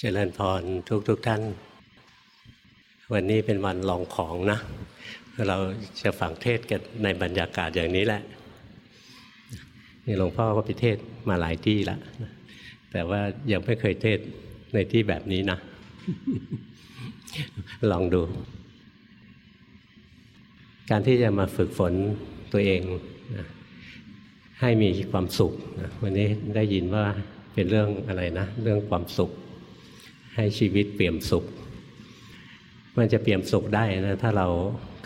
เจริญพรทุกทุกท่าน วันนี้เป็นวันลองของนะ เราจะฝังเทศกันในบรรยากาศอย่างนี้แหละนี่หลวงพ่อก็ไปเทศมาหลายที่ล้วแต่ว่ายังไม่เคยเทศในที่แบบนี้นะ ลองดู การที่จะมาฝึกฝนตัวเองนะให้มีความสุขนะวันนี้ได้ยินว่าเป็นเรื่องอะไรนะ เรื่องความสุข ให้ชีวิตเปี่ยมสุข มันจะเปี่ยมสุขได้นะถ้าเรา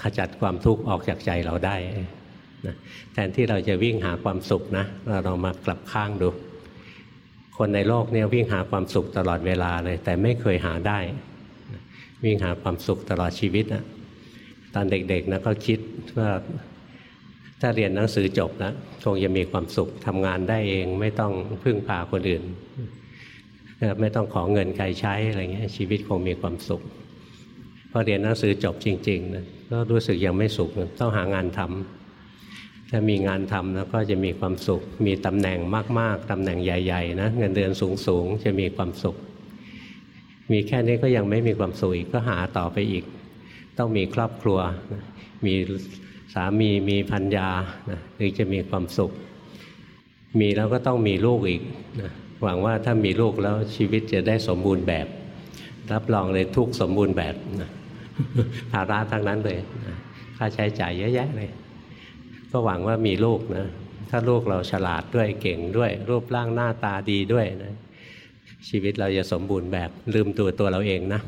ขจัดความทุกข์ออกจากใจเราได้นะแทนที่เราจะวิ่งหาความสุขนะเราลองมากลับข้างดู คนในโลกเนี่ยวิ่งหาความสุขตลอดเวลาเลย แต่ไม่เคยหาได้ วิ่งหาความสุขตลอดชีวิตนะตอนเด็กๆนะก็คิดว่าถ้าเรียนหนังสือจบแล้วคงจะมีความสุขทำงานได้เองไม่ต้องพึ่งพาคนอื่น ไม่ต้องขอเงินใครใช้อะไรเงี้ยชีวิตคงมีความสุขพอเรียนหนังสือจบจริงๆนะก็รู้สึกยังไม่สุขต้องหางานทำถ้ามีงานทำแล้วก็จะมีความสุข มีตำแหน่งมากๆตำแหน่งใหญ่ๆนะเงินเดือนสูงๆจะมีความสุข มีแค่นี้ก็ยังไม่มีความสุขอีกก็หาต่อไปอีก ต้องมีครอบครัว มีสามีมีพัญญานะถึงจะมีความสุข มีแล้วก็ต้องมีลูกอีกนะ หวังว่าถ้ามีลูกแล้วชีวิตจะได้สมบูรณ์แบบ รับรองเลยทุกสมบูรณ์แบบภาระทั้งนั้นเลยค่าใช้จ่ายเยอะแยะเลย ก็หวังว่ามีลูกนะถ้าลูกเราฉลาดด้วยเก่งด้วย รูปร่างหน้าตาดีด้วยนะชีวิตเราจะสมบูรณ์แบบลืมตัวตัวเราเองนะ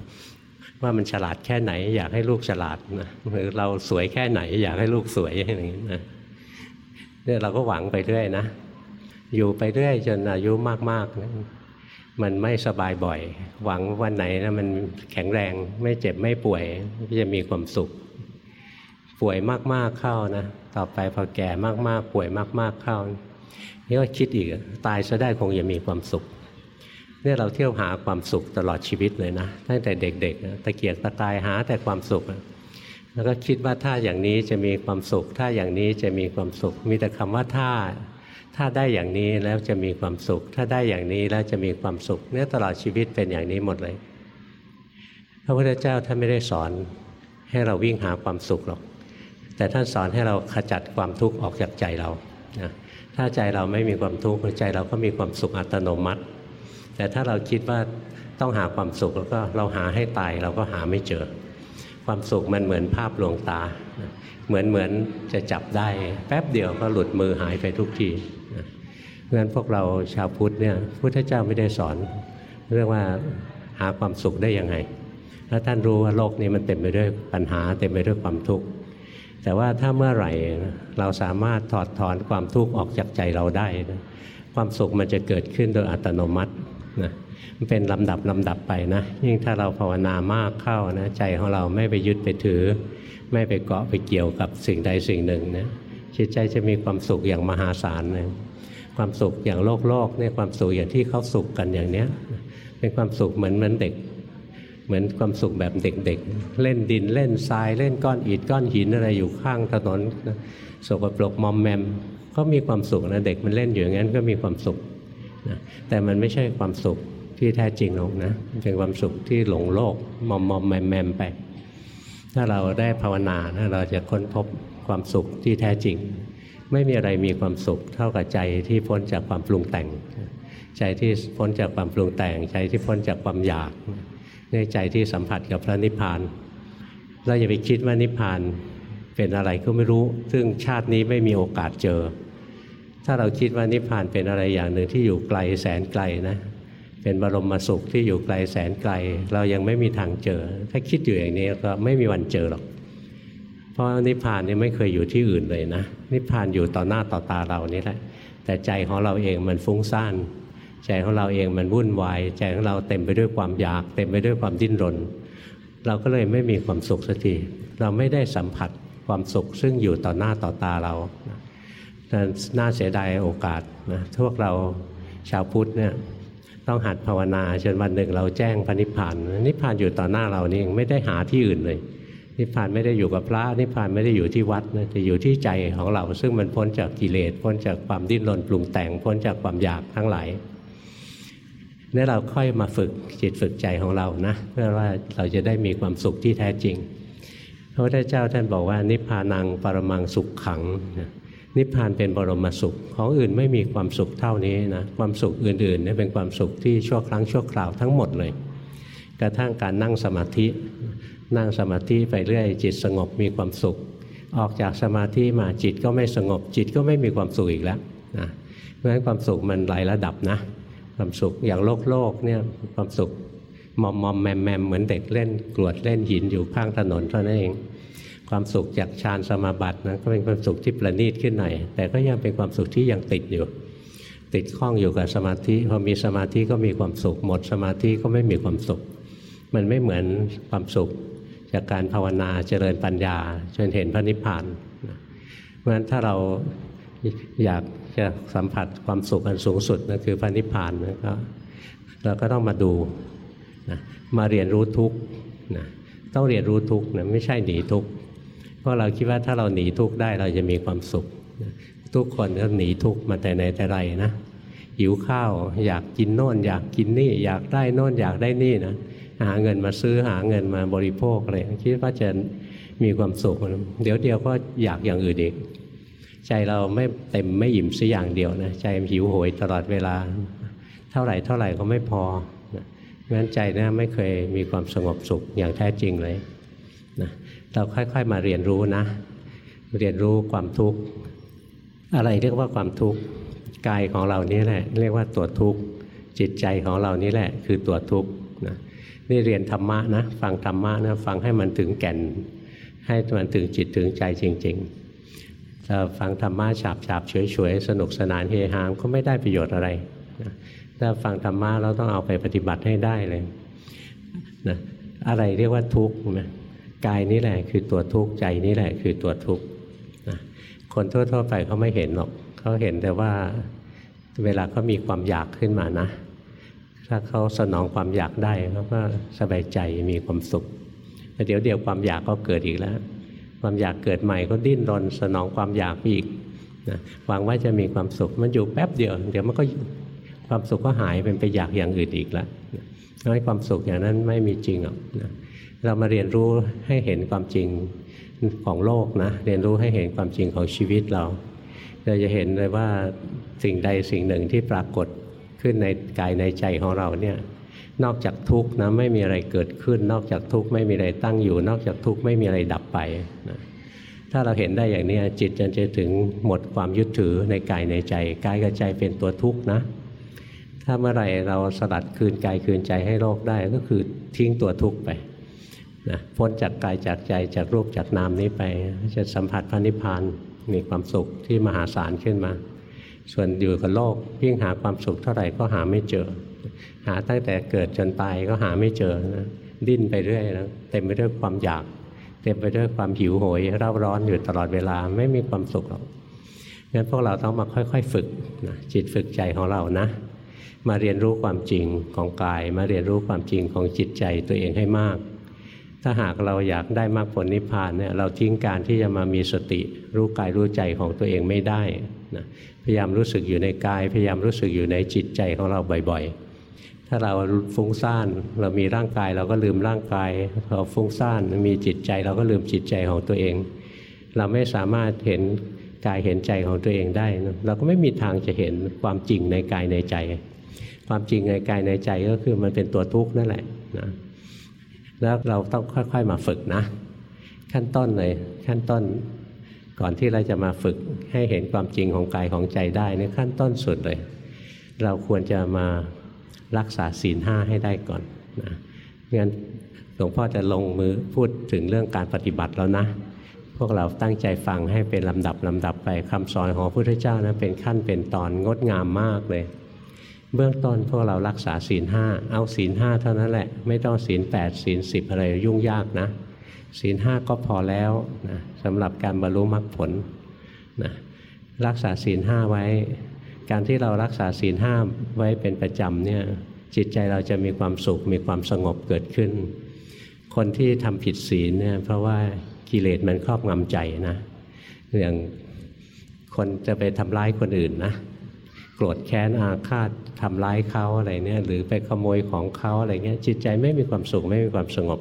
ว่ามันฉลาดแค่ไหน อยากให้ลูกฉลาดนะหรือเราสวยแค่ไหน อยากให้ลูกสวยอย่างนี้นะเนี่ยเราก็หวังไปเรื่อยนะ อยู่ไปเรื่อยจนอายุมากๆนะมันไม่สบายบ่อย หวังวันไหนนะมันแข็งแรงไม่เจ็บไม่ป่วยก็จะมีความสุข ป่วยมากๆเข้านะต่อไปพอแก่มากๆ ป่วยมาก ๆเข้านี่ก็คิดอีกตายซะได้คงจะมีความสุขเนี่ยเราเที่ยวหาความสุขตลอดชีวิตเลยนะตั้งแต่เด็กๆนะตะเกียกตะกายหาแต่ความสุข แล้วก็คิดว่าถ้าอย่างนี้จะมีความสุข ถ้าอย่างนี้จะมีความสุข มีแต่คำว่าถ้า ถ้าได้อย่างนี้แล้วจะมีความสุข ถ้าได้อย่างนี้แล้วจะมีความสุขเนี่ยตลอดชีวิตเป็นอย่างนี้หมดเลย พระพุทธเจ้าท่านไม่ได้สอนให้เราวิ่งหาความสุขหรอก แต่ท่านสอนให้เราขจัดความทุกข์ออกจากใจเรานะถ้าใจเราไม่มีความทุกข์ใจเราก็มีความสุขอัตโนมัติ แต่ถ้าเราคิดว่าต้องหาความสุขแล้วก็เราหาให้ตายเราก็หาไม่เจอ ความสุขมันเหมือนภาพลวงตา เหมือนเหมือนจะจับได้ แป๊บเดียวก็หลุดมือหายไปทุกที ราะฉะนั้นพวกเราชาวพุทธเนี่ยพุทธเจ้าไม่ได้สอน เรื่องว่าหาความสุขได้ยังไง แล้วท่านรู้ว่าโลกนี้มันเต็มไปด้วยปัญหาเต็มไปด้วยความทุกข์แต่ว่าถ้าเมื่อไหร่เราสามารถถอดถอนความทุกข์ออกจากใจเราได้ความสุขมันจะเกิดขึ้นโดยอัตโนมัตินะมันเป็นลำดับลำดับไปนะยิ่งถ้าเราภาวนามากเข้านะใจของเราไม่ไปยึดไปถือ ไม่ไปเกาะไปเกี่ยวกับสิ่งใดสิ่งหนึ่งนะจิตใจจะมีความสุขอย่างมหาศาลเลย ความสุขอย่างโลกโลกเนี่ยความสุขอย่างที่เขาสุขกันอย่างเนี้ยเป็นความสุขเหมือนเหมือนเด็ก เหมือนความสุขแบบเด็กๆ เล่นดินเล่นทรายเล่นก้อนอิฐก้อนหินอะไรอยู่ข้างถนนสกปรกมอมแมมก็มีความสุขนะเด็กมันเล่นอยู่อย่างนั้นก็มีความสุขนะแต่มันไม่ใช่ความสุขที่แท้จริงหรอกนะเป็นความสุขที่หลงโลกมอมมอมแมมแมมไป ถ้าเราได้ภาวนานะเราจะค้นพบความสุขที่แท้จริง ไม่มีอะไรมีความสุข เท่ากับใจที่พ้นจากความปรุงแต่ง ใจที่พ้นจากความปรุงแต่ง ใจที่พ้นจากความอยากในใจที่สัมผัสกับพระนิพพานเราอย่าไปคิดว่านิพพานเป็นอะไรก็ไม่รู้ ซึ่งชาตินี้ไม่มีโอกาสเจอ ถ้าเราคิดว่านิพพานเป็นอะไรอย่างหนึ่งที่อยู่ไกลแสนไกลนะเป็นบรมสุขที่อยู่ไกลแสนไกล เรายังไม่มีทางเจอ ถ้าคิดอยู่อย่างนี้ก็ไม่มีวันเจอหรอก เพราะนิพพานนี่ไม่เคยอยู่ที่อื่นเลยนะ นิพพานอยู่ต่อหน้าต่อตาเรานี่แหละ แต่ใจของเราเองมันฟุ้งซ่านใจของเราเองมันวุ่นวายใจของเราเต็มไปด้วยความอยาก เต็มไปด้วยความดิ้นรน เราก็เลยไม่มีความสุขสักทีเราไม่ได้สัมผัสความสุขซึ่งอยู่ต่อหน้าต่อตาเราน่าเสียดายโอกาสนะพวกเราชาวพุทธเนี่ยต้องหัดภาวนาจนวันหนึ่งเราแจ้งพระนิพพานนิพพานอยู่ต่อหน้าเรานี่ไม่ได้หาที่อื่นเลย นิพพานไม่ได้อยู่กับพระนิพพานไม่ได้อยู่ที่วัดนะแต่อยู่ที่ใจของเรา ซึ่งมันพ้นจากกิเลสพ้นจากความดิ้นรนปรุงแต่งพ้นจากความอยากทั้งหลายนี่เราค่อยมาฝึกจิตฝึกใจของเรานะเพื่อว่าเราจะได้มีความสุขที่แท้จริงพระพุทธเจ้าท่านบอกว่า นิพพานังปรมังสุขขังนิพพานเป็นบรมสุข ของอื่นไม่มีความสุขเท่านี้นะความสุขอื่นๆนี่เป็นความสุขที่ชั่วครั้งชั่วคราวทั้งหมดเลย กระทั่งการนั่งสมาธิ นั่งสมาธิไปเรื่อย จิตสงบมีความสุข ออกจากสมาธิมาจิตก็ไม่สงบ จิตก็ไม่มีความสุขอีกแล้วนะเพราะฉะนั้นความสุขมันหลายระดับนะ ความสุขอย่างโลกโลกเนี่ยความสุขมอมมอมแมมแมมเหมือนเด็กเล่นกรวดเล่นหินอยู่ข้างถนนเท่านั้นเอง ความสุขจากฌานสมาบัตินะก็เป็นความสุขที่ประณีตขึ้นหน่อย แต่ก็ยังเป็นความสุขที่ยังติดอยู่ ติดข้องอยู่กับสมาธิพอมีสมาธิก็มีความสุขหมดสมาธิก็ไม่มีความสุข มันไม่เหมือนความสุข จากการภาวนาเจริญปัญญาจนเห็นพระนิพพานเพราะฉะนั้นถ้าเราอยากจะสัมผัสความสุขอันสูงสุดนั่นคือพระนิพพานนะก็เราก็ต้องมาดูนะมาเรียนรู้ทุกนะต้องเรียนรู้ทุกนะไม่ใช่หนีทุกเพราะเราคิดว่าถ้าเราหนีทุกได้เราจะมีความสุขนะทุกคนก็หนีทุกมาแต่ไหนแต่ไรนะหิวข้าวอยากกินโน่นอยากกินนี่ อยากได้โน่นอยากได้นี่นะ หาเงินมาซื้อหาเงินมาบริโภคอะไรคิดว่าจะมีความสุขเดี๋ยวเดียวก็อยากอย่างอื่นอีกใจเราไม่เต็มไม่อิ่มสัอย่างเดียวนะใจหิวโหยตลอดเวลา เท่าไหร่เท่าไหร่ก็ไม่พอเพราะฉะนั้นใจนะไม่เคยมีความสงบสุขอย่างแท้จริงเลยนะเราค่อยๆมาเรียนรู้นะ เรียนรู้ความทุกข์อะไรเรียกว่าความทุกข์กายของเรานี้แหละ เรียกว่าตัวทุกข์จิตใจของเรานี้แหละ คือตัวทุกข์นะ นี่เรียนธรรมะนะฟังธรรมะนะฟังให้มันถึงแก่น ให้มันถึงจิตถึงใจจริงๆถ้าฟังธรรมะฉาบฉาบเฉยเฉยสนุกสนานเฮฮามก็ไม่ได้ประโยชน์อะไรนะถ้าฟังธรรมะเราต้องเอาไปปฏิบัติให้ได้เลยนะอะไรเรียกว่าทุกข์นะกายนี้แหละคือตัวทุกข์ใจนี้แหละคือตัวทุกข์นะคนทั่วๆไปเขาไม่เห็นหรอกเขาเห็นแต่ว่าเวลาเขามีความอยากขึ้นมานะ ถ้าเขาสนองความอยากได้เขาก็สบายใจมีความสุขแต่เดี๋ยวเดียวความอยากก็เกิดอีกแล้ว ความอยากเกิดใหม่ก็ดิ้นรนสนองความอยากอีกนะหวังว่าจะมีความสุขมันอยู่แป๊บเดียว เดี๋ยวมันก็ความสุขก็หายเป็นไปอยากอย่างอื่นอีกแล้วน้อยความสุขอย่างนั้นไม่มีจริงหรอกนะเรามาเรียนรู้ให้เห็นความจริงของโลกนะเรียนรู้ให้เห็นความจริงของชีวิตเรา เราจะเห็นเลยว่าสิ่งใดสิ่งหนึ่งที่ปรากฏ ขึ้นในกายในใจของเราเนี่ยนอกจากทุกข์นะไม่มีอะไรเกิดขึ้น นอกจากทุกข์ไม่มีอะไรตั้งอยู่ นอกจากทุกข์ไม่มีอะไรดับไปนะถ้าเราเห็นได้อย่างนี้จิตจะจะถึงหมดความยึดถือในกายในใจกายกับใจเป็นตัวทุกข์นะ ถ้าเมื่อไหร่เราสลัดคืนกายคืนใจให้โลกได้ก็คือทิ้งตัวทุกข์ไปนะพ้นจากกายจากใจจากรูปจากนามนี้ไป จะสัมผัสพระนิพพานมีความสุขที่มหาศาลขึ้นมา ส่วนอยู่กับโลกยิ่งหาความสุขเท่าไหร่ก็หาไม่เจอ หาตั้งแต่เกิดจนตายก็หาไม่เจอนะดิ้นไปเรื่อยนะเต็มไปด้วยความอยาก เต็มไปด้วยความหิวโหยเร่าร้อนอยู่ตลอดเวลาไม่มีความสุขหรอกงั้นพวกเราต้องมาค่อย ๆ ฝึกนะจิตฝึกใจของเรานะ มาเรียนรู้ความจริงของกาย มาเรียนรู้ความจริงของจิตใจตัวเองให้มาก ถ้าหากเราอยากได้มากผลนิพพานเนี่ยเราทิ้งการที่จะมามีสติ รู้กายรู้ใจของตัวเองไม่ได้นะ พยายามรู้สึกอยู่ในกาย พยายามรู้สึกอยู่ในจิตใจของเราบ่อย ๆ ถ้าเราฟุ้งซ่านเรามีร่างกายเราก็ลืมร่างกายเราฟุ้งซ่านมีจิตใจเราก็ลืมจิตใจของตัวเอง เราไม่สามารถเห็นกายเห็นใจของตัวเองได้นะเราก็ไม่มีทางจะเห็นความจริงในกายในใจ ความจริงในกายในใจก็คือมันเป็นตัวทุกข์นั่นแหละนะแล้วเราต้องค่อยๆมาฝึกนะ ขั้นต้นเลยขั้นต้น ก่อนที่เราจะมาฝึกให้เห็นความจริงของกายของใจได้ในขั้นต้นสุดเลย เราควรจะมารักษาศีลห้าให้ได้ก่อนนะงั้นหลวงพ่อจะลงมือพูดถึงเรื่องการปฏิบัติแล้วนะ พวกเราตั้งใจฟังให้เป็นลำดับลำดับไปคำสอนของพระพุทธเจ้านะเป็นขั้นเป็นตอนงดงามมากเลย เบื้องต้นพวกเรารักษาศีลห้าเอาศีลห้าเท่านั้นแหละ ไม่ต้องศีลแปดศีลสิบอะไรยุ่งยากนะ ศีลห้าก็พอแล้วนะสำหรับการบรรลุมรรคผลนะรักษาศีลห้าไว้ การที่เรารักษาศีลห้าไว้เป็นประจำเนี่ยจิตใจเราจะมีความสุขมีความสงบเกิดขึ้น คนที่ทำผิดศีลเนี่ยเพราะว่ากิเลสมันครอบงำใจนะอย่างคนจะไปทำร้ายคนอื่นนะโกรธแค้นอาฆาตทำร้ายเขาอะไรเนี่ยหรือไปขโมยของเขาอะไรเงี้ยจิตใจไม่มีความสุขไม่มีความสงบ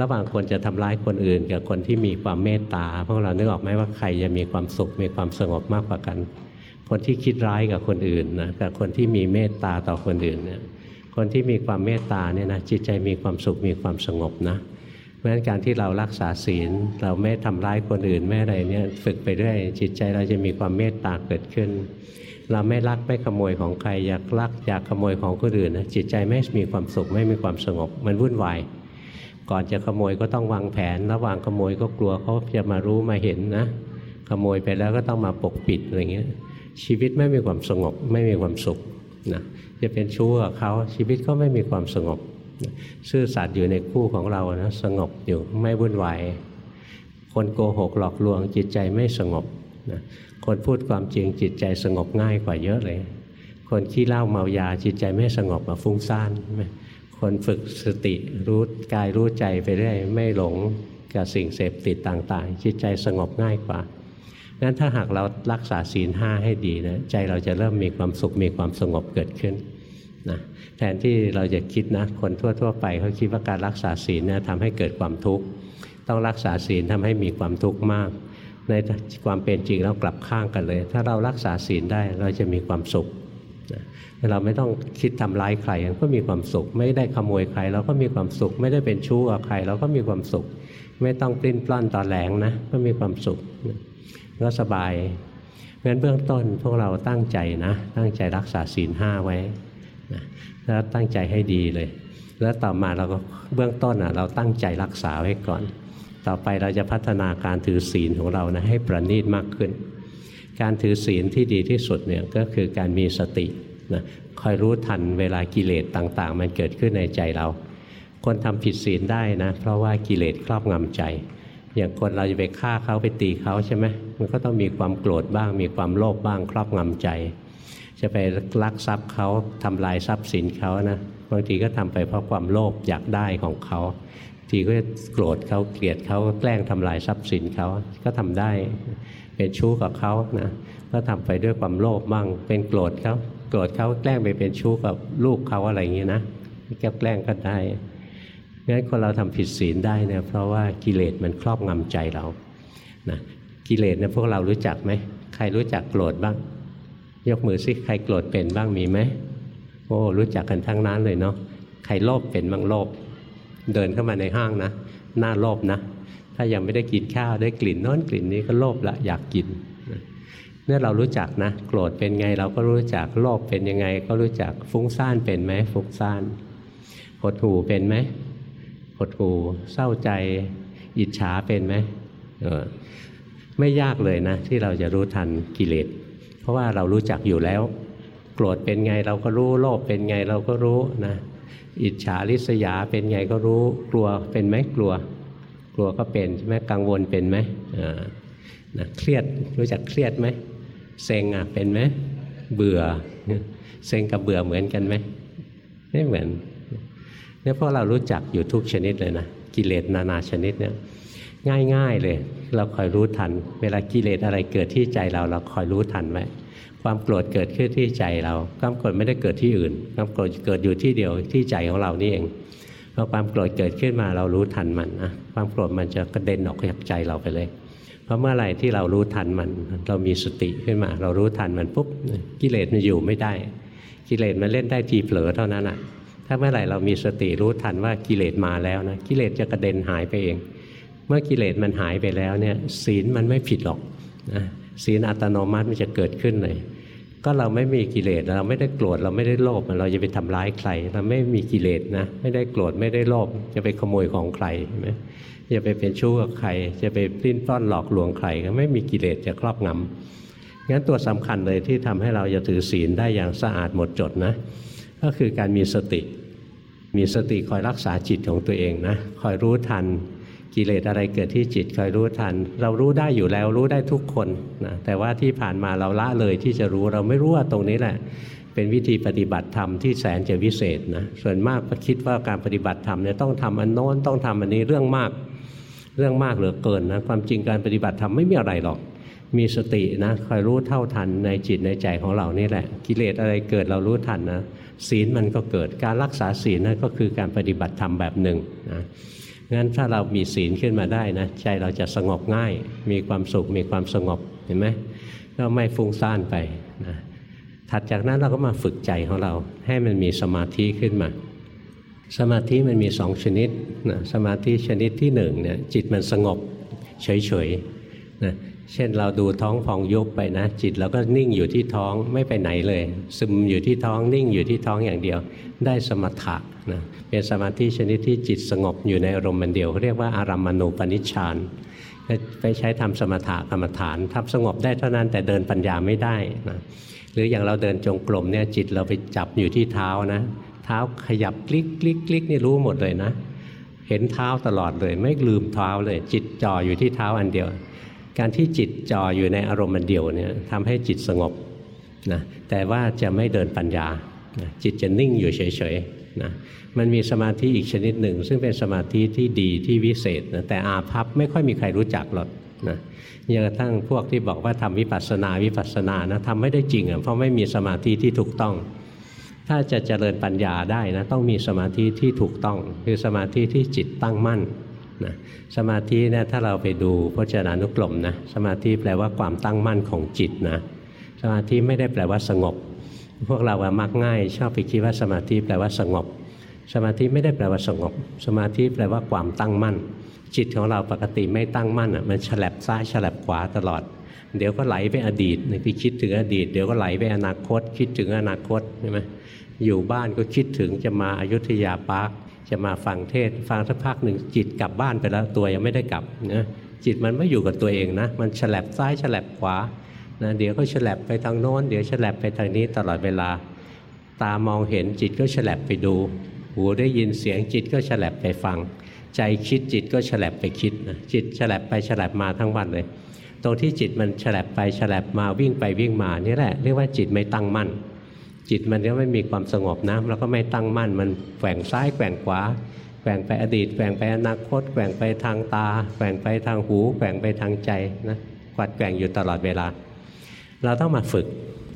ระหว่างคนจะทำร้ายคนอื่น กับคนที่มีความเมตตาพวกเรานึกออกไหมว่าใครจะมีความสุขมีความสงบมากกว่ากัน คนที่คิดร้ายกับคนอื่นนะกับคนที่มีเมตตาต่อคนอื่นเนี่ยคนที่มีความเมตตาเนี่ยนะจิตใจมีความสุขมีความสงบนะเพราะฉะนั้นการที่เรารักษาศีล เราไม่ทำร้ายคนอื่นไม่อะไรเนี่ยฝึกไปเรื่อยจิตใจเราจะมีความเมตตาเกิดขึ้น เราไม่ลักไม่ขโมยของใครอยากลักอยากขโมยของคนอื่นนะจิตใจไม่มีความสุขไม่มีความสงบ มันวุ่นวาย ก่อนจะขโมยก็ต้องวางแผน ระหว่างขโมยก็กลัวเขาจะมารู้มาเห็นนะ ขโมยไปแล้วก็ต้องมาปกปิดอะไรเงี้ย ชีวิตไม่มีความสงบไม่มีความสุขนะจะเป็นชู้กับเขาชีวิตก็ไม่มีความสงบ ซื่อสัตย์อยู่ในคู่ของเรานะสงบอยู่ไม่วุ่นวายคนโกหกหลอกลวงจิตใจไม่สงบนะคนพูดความจริงจิตใจสงบง่ายกว่าเยอะเลย คนขี้เหล้าเมายาจิตใจไม่สงบมาฟุ้งซ่าน คนฝึกสติรู้กายรู้ใจไปเรื่อยไม่หลงกับสิ่งเสพติดต่างๆ จิตใจสงบง่ายกว่างั้นถ้าหากเรารักษาศีลห้าให้ดีนะใจเราจะเริ่มมีความสุขมีความสงบเกิดขึ้นนะแทนที่เราจะคิดนะคนทั่ว ๆ ไปเขาคิดว่าการรักษาศีลเนี่ยทำให้เกิดความทุกข์ต้องรักษาศีลทำให้มีความทุกข์มาก ในความเป็นจริงแล้วกลับข้างกันเลย ถ้าเรารักษาศีลได้เราจะมีความสุข เราไม่ต้องคิดทำร้ายใครก็มีความสุข ไม่ได้ขโมยใครเราก็มีความสุข ไม่ได้เป็นชู้กับใครเราก็มีความสุข ไม่ต้องปลิ้นปล้อนตอแหลงนะก็มีความสุขก็สบายงั้นเบื้องต้นพวกเราตั้งใจนะ ตั้งใจรักษาศีลห้าไว้นะแล้วตั้งใจให้ดีเลย แล้วต่อมาเราก็เบื้องต้นอะเราตั้งใจรักษาไว้ก่อน ต่อไปเราจะพัฒนาการถือศีลของเรานะให้ประณีตมากขึ้น การถือศีลที่ดีที่สุดเนี่ยก็คือการมีสตินะคอยรู้ทันเวลากิเลสต่างๆ มันเกิดขึ้นในใจเรา คนทำผิดศีลได้นะ เพราะว่ากิเลสครอบงำใจ อย่างคนเราจะไปฆ่าเขาไปตีเขาใช่ไหมมันก็ต้องมีความโกรธบ้าง มีความโลภบ้างครอบงำใจ จะไปลักทรัพย์เขาทำลายทรัพย์สินเขานะบางทีก็ทำไปเพราะความโลภอยากได้ของเขาทีก็โกรธเขาเกลียดเขาแกล้งทำลายทรัพย์สินเขาก็ทำได้ เป็นชู้กับเขานะก็ทำไปด้วยความโลภบ้าง เป็นโกรธเขาโกรธเขาแกล้งไปเป็นชู้กับลูกเขาอะไรอย่างนี้ยนะแก้แกล้งก็ได้งั้นคนเราทำผิดศีลได้เนี่ยเพราะว่ากิเลสมันครอบงำใจเรานะกิเลสเนี่ยพวกเรารู้จักไหมใครรู้จักโกรธบ้าง ยกมือสิใครโกรธเป็นบ้างมีไหมโอ้รู้จักกันทั้งนั้นเลยเนาะใครโลภเป็นบ้างโลภเดินเข้ามาในห้างนะหน้าโลภนะ ถ้ายังไม่ได้กินข้าวได้กลิ่นน้นกลิ่นนี้ก็โลภละอยากกินเนี่ยเรารู้จักนะโกรธเป็นไงเราก็รู้จักโลภเป็นยังไง ก็รู้จักฟุ้งซ่านเป็นไหมฟุ้งซ่านหดหูเป็นไหมหดหูเศร้าใจ อิจฉาเป็นไหมเออไม่ยากเลยนะ ที่เราจะรู้ทันกิเลสเพราะว่าเรารู้จักอยู่แล้ว โกรธเป็นไงเราก็รู้โลภเป็นไงเราก็รู้นะ อิจฉาริษยาเป็นไงก็รู้กลัวเป็นไหมกลัว ลัวก็เป็นใช่ไหมกังวลเป็นไหมนะเครียดรู้จักเครียดไหมเซ็งอะเป็นไหมเบื่อเซ็งกับเบื่อเหมือนกันไหมไม่เหมือนเนี่ยเพราะเรารู้จักอยู่ทุกชนิดเลยนะกิเลสนานาชนิดเนี่ยง่ายๆเลย เราคอยรู้ทัน เวลากิเลสอะไรเกิดที่ใจเราเราคอยรู้ทันไว้ความโกรธเกิดขึ้นที่ใจเราความโกรธไม่ได้เกิดที่อื่น ความโกรธเกิดอยู่ที่เดียวที่ใจของเรานี่เอง พอความโกรธเกิดขึ้นมาเรารู้ทันมันนะความโกรธมันจะกระเด็นออกจากใจเราไปเลย เพราะเมื่อไหร่ที่เรารู้ทันมัน เรามีสติขึ้นมา เรารู้ทันมันปุ๊บกิเลสมันอยู่ไม่ได้ กิเลสมันเล่นได้ทีเผลอเท่านั้นอะ ถ้าเมื่อไหร่เรามีสติรู้ทันว่ากิเลสมาแล้วนะกิเลสจะกระเด็นหายไปเอง เมื่อกิเลสมันหายไปแล้วเนี่ยศีลมันไม่ผิดหรอกนะศีลอัตโนมัติมันจะเกิดขึ้นเลย ก็เราไม่มีกิเลสเราไม่ได้โกรธเราไม่ได้โลภเราจะไปทำร้ายใคร เราไม่มีกิเลสนะไม่ได้โกรธไม่ได้โลภจะไปขโมยของใครใช่ไหมจะไปเป็นชู้กับใคร จะไปปลิ้นปล้อนหลอกลวงใคร ก็ไม่มีกิเลสจะครอบงำงั้นตัวสำคัญเลยที่ทำให้เราจะถือศีลได้อย่างสะอาดหมดจดนะ ก็คือการมีสติ มีสติคอยรักษาจิตของตัวเองนะคอยรู้ทัน กิเลสอะไรเกิดที่จิตคอยรู้ทัน เรารู้ได้อยู่แล้วรู้ได้ทุกคนนะแต่ว่าที่ผ่านมาเราละเลยที่จะรู้เราไม่รู้ว่าตรงนี้แหละ เป็นวิธีปฏิบัติธรรมที่แสนจะวิเศษนะส่วนมากก็คิดว่าการปฏิบัติธรรมเนี่ยต้องทำอันโน้นต้องทำอันนี้เรื่องมากเรื่องมากเหลือเกินนะความจริงการปฏิบัติธรรมไม่มีอะไรหรอก มีสตินะคอยรู้เท่าทันในจิตในใจของเรานี่แหละ กิเลสอะไรเกิดเรารู้ทันนะศีลมันก็เกิดการรักษาศีลนั่นก็คือการปฏิบัติธรรมแบบหนึ่งนะ งั้นถ้าเรามีศีลขึ้นมาได้นะใจเราจะสงบง่าย มีความสุขมีความสงบเห็นไหมก็ไม่ฟุ้งซ่านไปนะถัดจากนั้นเราก็มาฝึกใจของเรา ให้มันมีสมาธิขึ้นมา สมาธิมันมีสองชนิดนะสมาธิชนิดที่หนึ่งเนี่ยจิตมันสงบเฉยๆนะ เช่นเราดูท้องพองยุบไปนะ จิตเราก็นิ่งอยู่ที่ท้องไม่ไปไหนเลย ซึมอยู่ที่ท้องนิ่งอยู่ที่ท้องอย่างเดียว ได้สมถะนะเป็นสมาธิชนิดที่จิตสงบอยู่ในอารมณ์มันเดียวเรียกว่าอารัมมณูปนิชฌานไปใช้ทำสมถะกรรมฐานทำสงบได้เท่านั้นแต่เดินปัญญาไม่ได้นะหรืออย่างเราเดินจงกรมเนี่ยจิตเราไปจับอยู่ที่เท้านะ เท้าขยับคลิกคลิกคลิกนี่รู้หมดเลยนะ เห็นเท้าตลอดเลย ไม่ลืมเท้าเลย จิตจ่ออยู่ที่เท้าอันเดียว การที่จิตจ่ออยู่ในอารมณ์อันเดียวเนี่ยทำให้จิตสงบนะแต่ว่าจะไม่เดินปัญญานะจิตจะนิ่งอยู่เฉยๆนะมันมีสมาธิอีกชนิดหนึ่ง ซึ่งเป็นสมาธิที่ดีที่วิเศษนะแต่อาภัพไม่ค่อยมีใครรู้จักหรอกนะยังกระทั่งพวกที่บอกว่าทำวิปัสสนาวิปัสสนานะทำไม่ได้จริงอะเพราะไม่มีสมาธิที่ถูกต้อง ถ้าจะเจริญปัญญาได้นะต้องมีสมาธิที่ถูกต้อง คือสมาธิที่จิตตั้งมั่น นะสมาธิเนี่ยถ้าเราไปดูพจนานุกรมนะสมาธิแปลว่าความตั้งมั่นของจิตนะสมาธิไม่ได้แปลว่าสงบ พวกเราอะมักง่าย ชอบไปคิดว่าสมาธิแปลว่าสงบ สมาธิไม่ได้แปลว่าสงบ สมาธิแปลว่าความตั้งมั่น จิตของเราปกติไม่ตั้งมั่นอะมันฉลับซ้ายฉลับขวาตลอด เดี๋ยวก็ไหลไปอดีตไปคิดถึงอดีต เดี๋ยวก็ไหลไปอนาคต คิดถึงอนาคตใช่ไหมอยู่บ้านก็คิดถึงจะมาอายุทยาปาร์ค จะมาฟังเทศฟังสักพักหนึ่งจิตกลับบ้านไปแล้วตัวยังไม่ได้กลับนะจิตมันไม่อยู่กับตัวเองนะ มันฉลับซ้ายฉลับขวานะเดี๋ยวก็ฉลับไปทางโน้น เดี๋ยวฉลับไปทางนี้ตลอดเวลา ตามองเห็นจิตก็ฉลับไปดู หูได้ยินเสียงจิตก็ฉลับไปฟัง ใจคิดจิตก็ฉลับไปคิดนะจิตฉลับไปฉลับมาทั้งวันเลยตรงที่จิตมันฉลับไปฉลับมาวิ่งไปวิ่งมานี่แหละเรียกว่าจิตไม่ตั้งมั่น จิตมันก็ไม่มีความสงบนะแล้วก็ไม่ตั้งมั่นมันแกว่งซ้ายแกว่งขวาแกว่งไปอดีตแกว่งไปอนาคตแกว่งไปทางตาแกว่งไปทางหูแกว่งไปทางใจนะกวัดแกว่งอยู่ตลอดเวลา เราต้องมาฝึก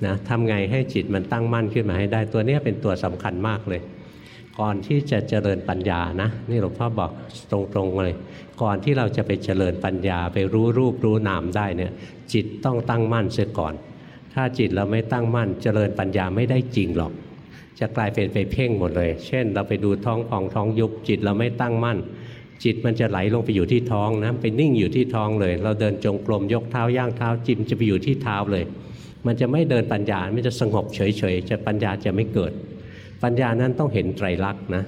นะทำไงให้จิตมันตั้งมั่นขึ้นมาให้ได้ตัวนี้เป็นตัวสำคัญมากเลย ก่อนที่จะเจริญปัญญานะนี่หลวงพ่อบอกตรงๆเลย ก่อนที่เราจะไปเจริญปัญญาไปรู้รูปรู้นามได้เนี่ยจิตต้องตั้งมั่นเสียก่อน ถ้าจิตเราไม่ตั้งมั่น เจริญปัญญาไม่ได้จริงหรอก จะกลายเป็นไปเพ่งหมดเลย เช่น เราไปดูท้องพองท้องยุบจิตเราไม่ตั้งมั่น จิตมันจะไหลลงไปอยู่ที่ท้องนะไปนิ่งอยู่ที่ท้องเลย เราเดินจงกรมยกเท้าย่างเท้าจิตจะไปอยู่ที่เท้าเลย มันจะไม่เดินปัญญาไม่จะสงบเฉยๆจะปัญญาจะไม่เกิด ปัญญานั้นต้องเห็นไตรลักษณ์นะ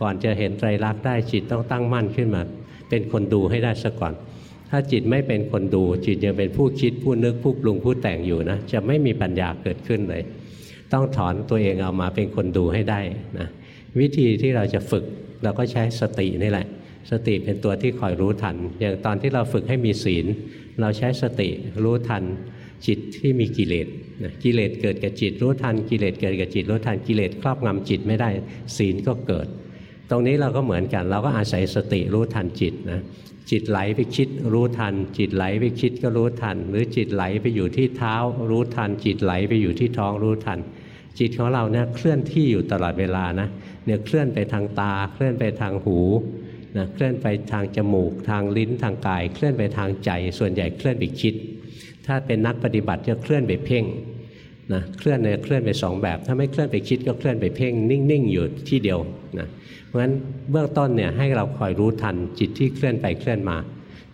ก่อนจะเห็นไตรลักษณ์ได้จิตต้องตั้งมั่นขึ้นมา เป็นคนดูให้ได้ซะก่อน ถ้าจิตไม่เป็นคนดู จิตยังเป็นผู้คิดผู้นึกผู้ปรุงผู้แต่งอยู่นะจะไม่มีปัญญาเกิดขึ้นเลย ต้องถอนตัวเองเอามาเป็นคนดูให้ได้นะวิธีที่เราจะฝึกเราก็ใช้สตินี่แหละ สติเป็นตัวที่คอยรู้ทัน อย่างตอนที่เราฝึกให้มีศีล เราใช้สติรู้ทันจิตที่มีกิเลสนะกิเลสเกิดกับจิตรู้ทันกิเลสเกิดกับจิตรู้ทันกิเลสครอบงำจิตไม่ได้ศีลก็เกิด ตรงนี้เราก็เหมือนกัน เราก็อาศัยสติรู้ทันจิตนะ จิตไหลไปคิดรู้ทัน จิตไหลไปคิดก็รู้ทัน หรือจิตไหลไปอยู่ที่เท้า รู้ทัน จิตไหลไปอยู่ที่ท้องรู้ทัน จิตของเราเนี่ยเคลื่อนที่อยู่ตลอดเวลานะเนี่ยเคลื่อนไปทางตา เคลื่อนไปทางหูนะเคลื่อนไปทางจมูก ทางลิ้นทางกาย เคลื่อนไปทางใจ ส่วนใหญ่เคลื่อนไปคิด ถ้าเป็นนักปฏิบัติจะเคลื่อนไปเพ่ง นะเคลื่อนเนี่ยเคลื่อนไปสองแบบ ถ้าไม่เคลื่อนไปคิดก็เคลื่อนไปเพ่งนิ่งๆอยู่ที่เดียวนะเพราะฉะนั้นเบื้องต้นเนี่ยให้เราคอยรู้ทันจิตที่เคลื่อนไปเคลื่อนมา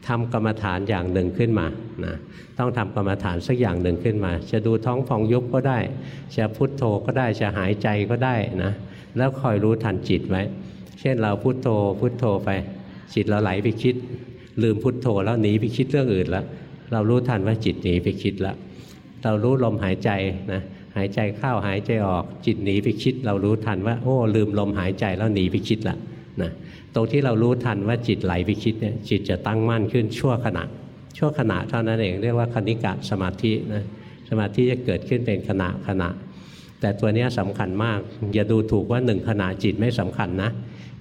ทำกรรมฐานอย่างหนึ่งขึ้นมานะต้องทำกรรมฐานสักอย่างหนึ่งขึ้นมา จะดูท้องฟองยุบก็ได้ จะพุทโธก็ได้จะหายใจก็ได้นะแล้วคอยรู้ทันจิตไว้ เช่นเราพุทโธพุทโธไป จิตเราไหลไปคิด ลืมพุทโธแล้วหนีไปคิดเรื่องอื่นแล้วเรารู้ทันว่าจิตหนีไปคิดแล้ว เรารู้ลมหายใจนะหายใจเข้าหายใจออกจิตหนีไปคิด เรารู้ทันว่าโอ้ลืมลมหายใจแล้วหนีไปคิดละนะตรงที่เรารู้ทันว่าจิตไหลไปคิดเนี่ยจิตจะตั้งมั่นขึ้นชั่วขณะ ชั่วขณะเท่านั้นเองเรียกว่าคณิกะสมาธินะสมาธิจะเกิดขึ้นเป็นขณะขณะ แต่ตัวนี้สำคัญมาก อย่าดูถูกว่าหนึ่งขณะจิตไม่สำคัญนะ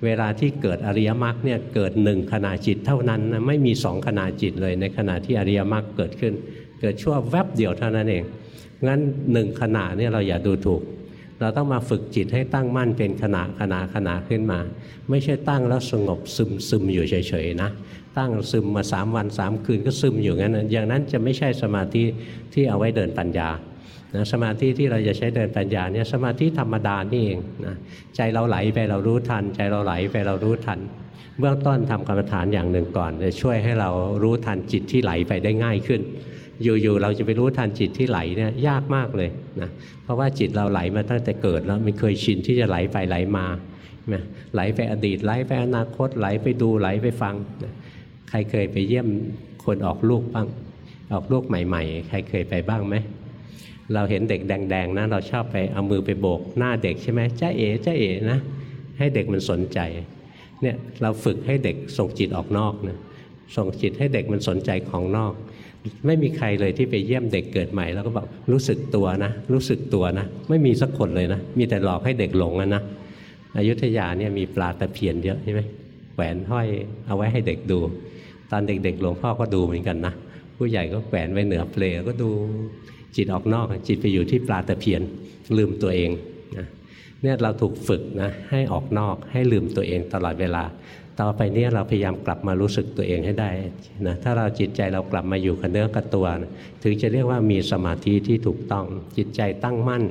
เวลาที่เกิดอริยมรรคเนี่ยเกิดหนึ่งขณะจิตเท่านั้นนะไม่มีสองขณะจิตเลยในขณะที่อริยมรรคเกิดขึ้น เกิดชั่วแวบเดียวเท่านั้นเอง งั้นหนึ่งขณะเนี่ยเราอย่าดูถูก เราต้องมาฝึกจิตให้ตั้งมั่นเป็นขณะขณะขณะขึ้นมา ไม่ใช่ตั้งแล้วสงบซึมซึมอยู่เฉยๆนะตั้งซึมมาสามวันสามคืนก็ซึมอยู่งั้นอย่างนั้นจะไม่ใช่สมาธิที่เอาไว้เดินปัญญานะสมาธิที่เราจะใช้เดินปัญญาเนี่ยสมาธิธรรมดานี่เองนะใจเราไหลไปเรารู้ทัน ใจเราไหลไปเรารู้ทัน เบื้องต้นทำกรรมฐานอย่างหนึ่งก่อนจะช่วยให้เรารู้ทันจิตที่ไหลไปได้ง่ายขึ้น อยู่ๆเราจะไปรู้ทันจิตที่ไหลเนี่ยยากมากเลยนะเพราะว่าจิตเราไหลมาตั้งแต่เกิดแล้วมันเคยชินที่จะไหลไปไหลมาไหลไปอดีตไหลไปอนาคตไหลไปดูไหลไปฟัง ใครเคยไปเยี่ยมคนออกลูกบ้าง ออกลูกใหม่ ๆ ใครเคยไปบ้างไหมเราเห็นเด็กแดงๆนะเราชอบไปเอามือไปโบกหน้าเด็กใช่ไหมจ้าเอ๋จ้าเอ๋นะ ให้เด็กมันสนใจเนี่ยเราฝึกให้เด็กส่งจิตออกนอกนะส่งจิตให้เด็กมันสนใจของนอก ไม่มีใครเลยที่ไปเยี่ยมเด็กเกิดใหม่ แล้วก็บอกรู้สึกตัวนะ รู้สึกตัวนะ ไม่มีสักคนเลยนะ มีแต่หลอกให้เด็กหลงนะอยุธยาเนี่ยมีปลาตะเพียนเยอะใช่ไหมแหวนห้อยเอาไว้ให้เด็กดู ตอนเด็กๆหลวงพ่อก็ดูเหมือนกันนะผู้ใหญ่ก็แขวนไว้เหนือเปลก็ดูจิตออกนอกจิตไปอยู่ที่ปลาตะเพียนลืมตัวเองนะเนี่ยเราถูกฝึกนะให้ออกนอกให้ลืมตัวเองตลอดเวลา ต่อไปนี้เราพยายามกลับมารู้สึกตัวเองให้ได้นะถ้าเราจิตใจเรากลับมาอยู่กับเนื้อกับตัวนะถึงจะเรียกว่ามีสมาธิที่ถูกต้อง จิตใจตั้งมั่น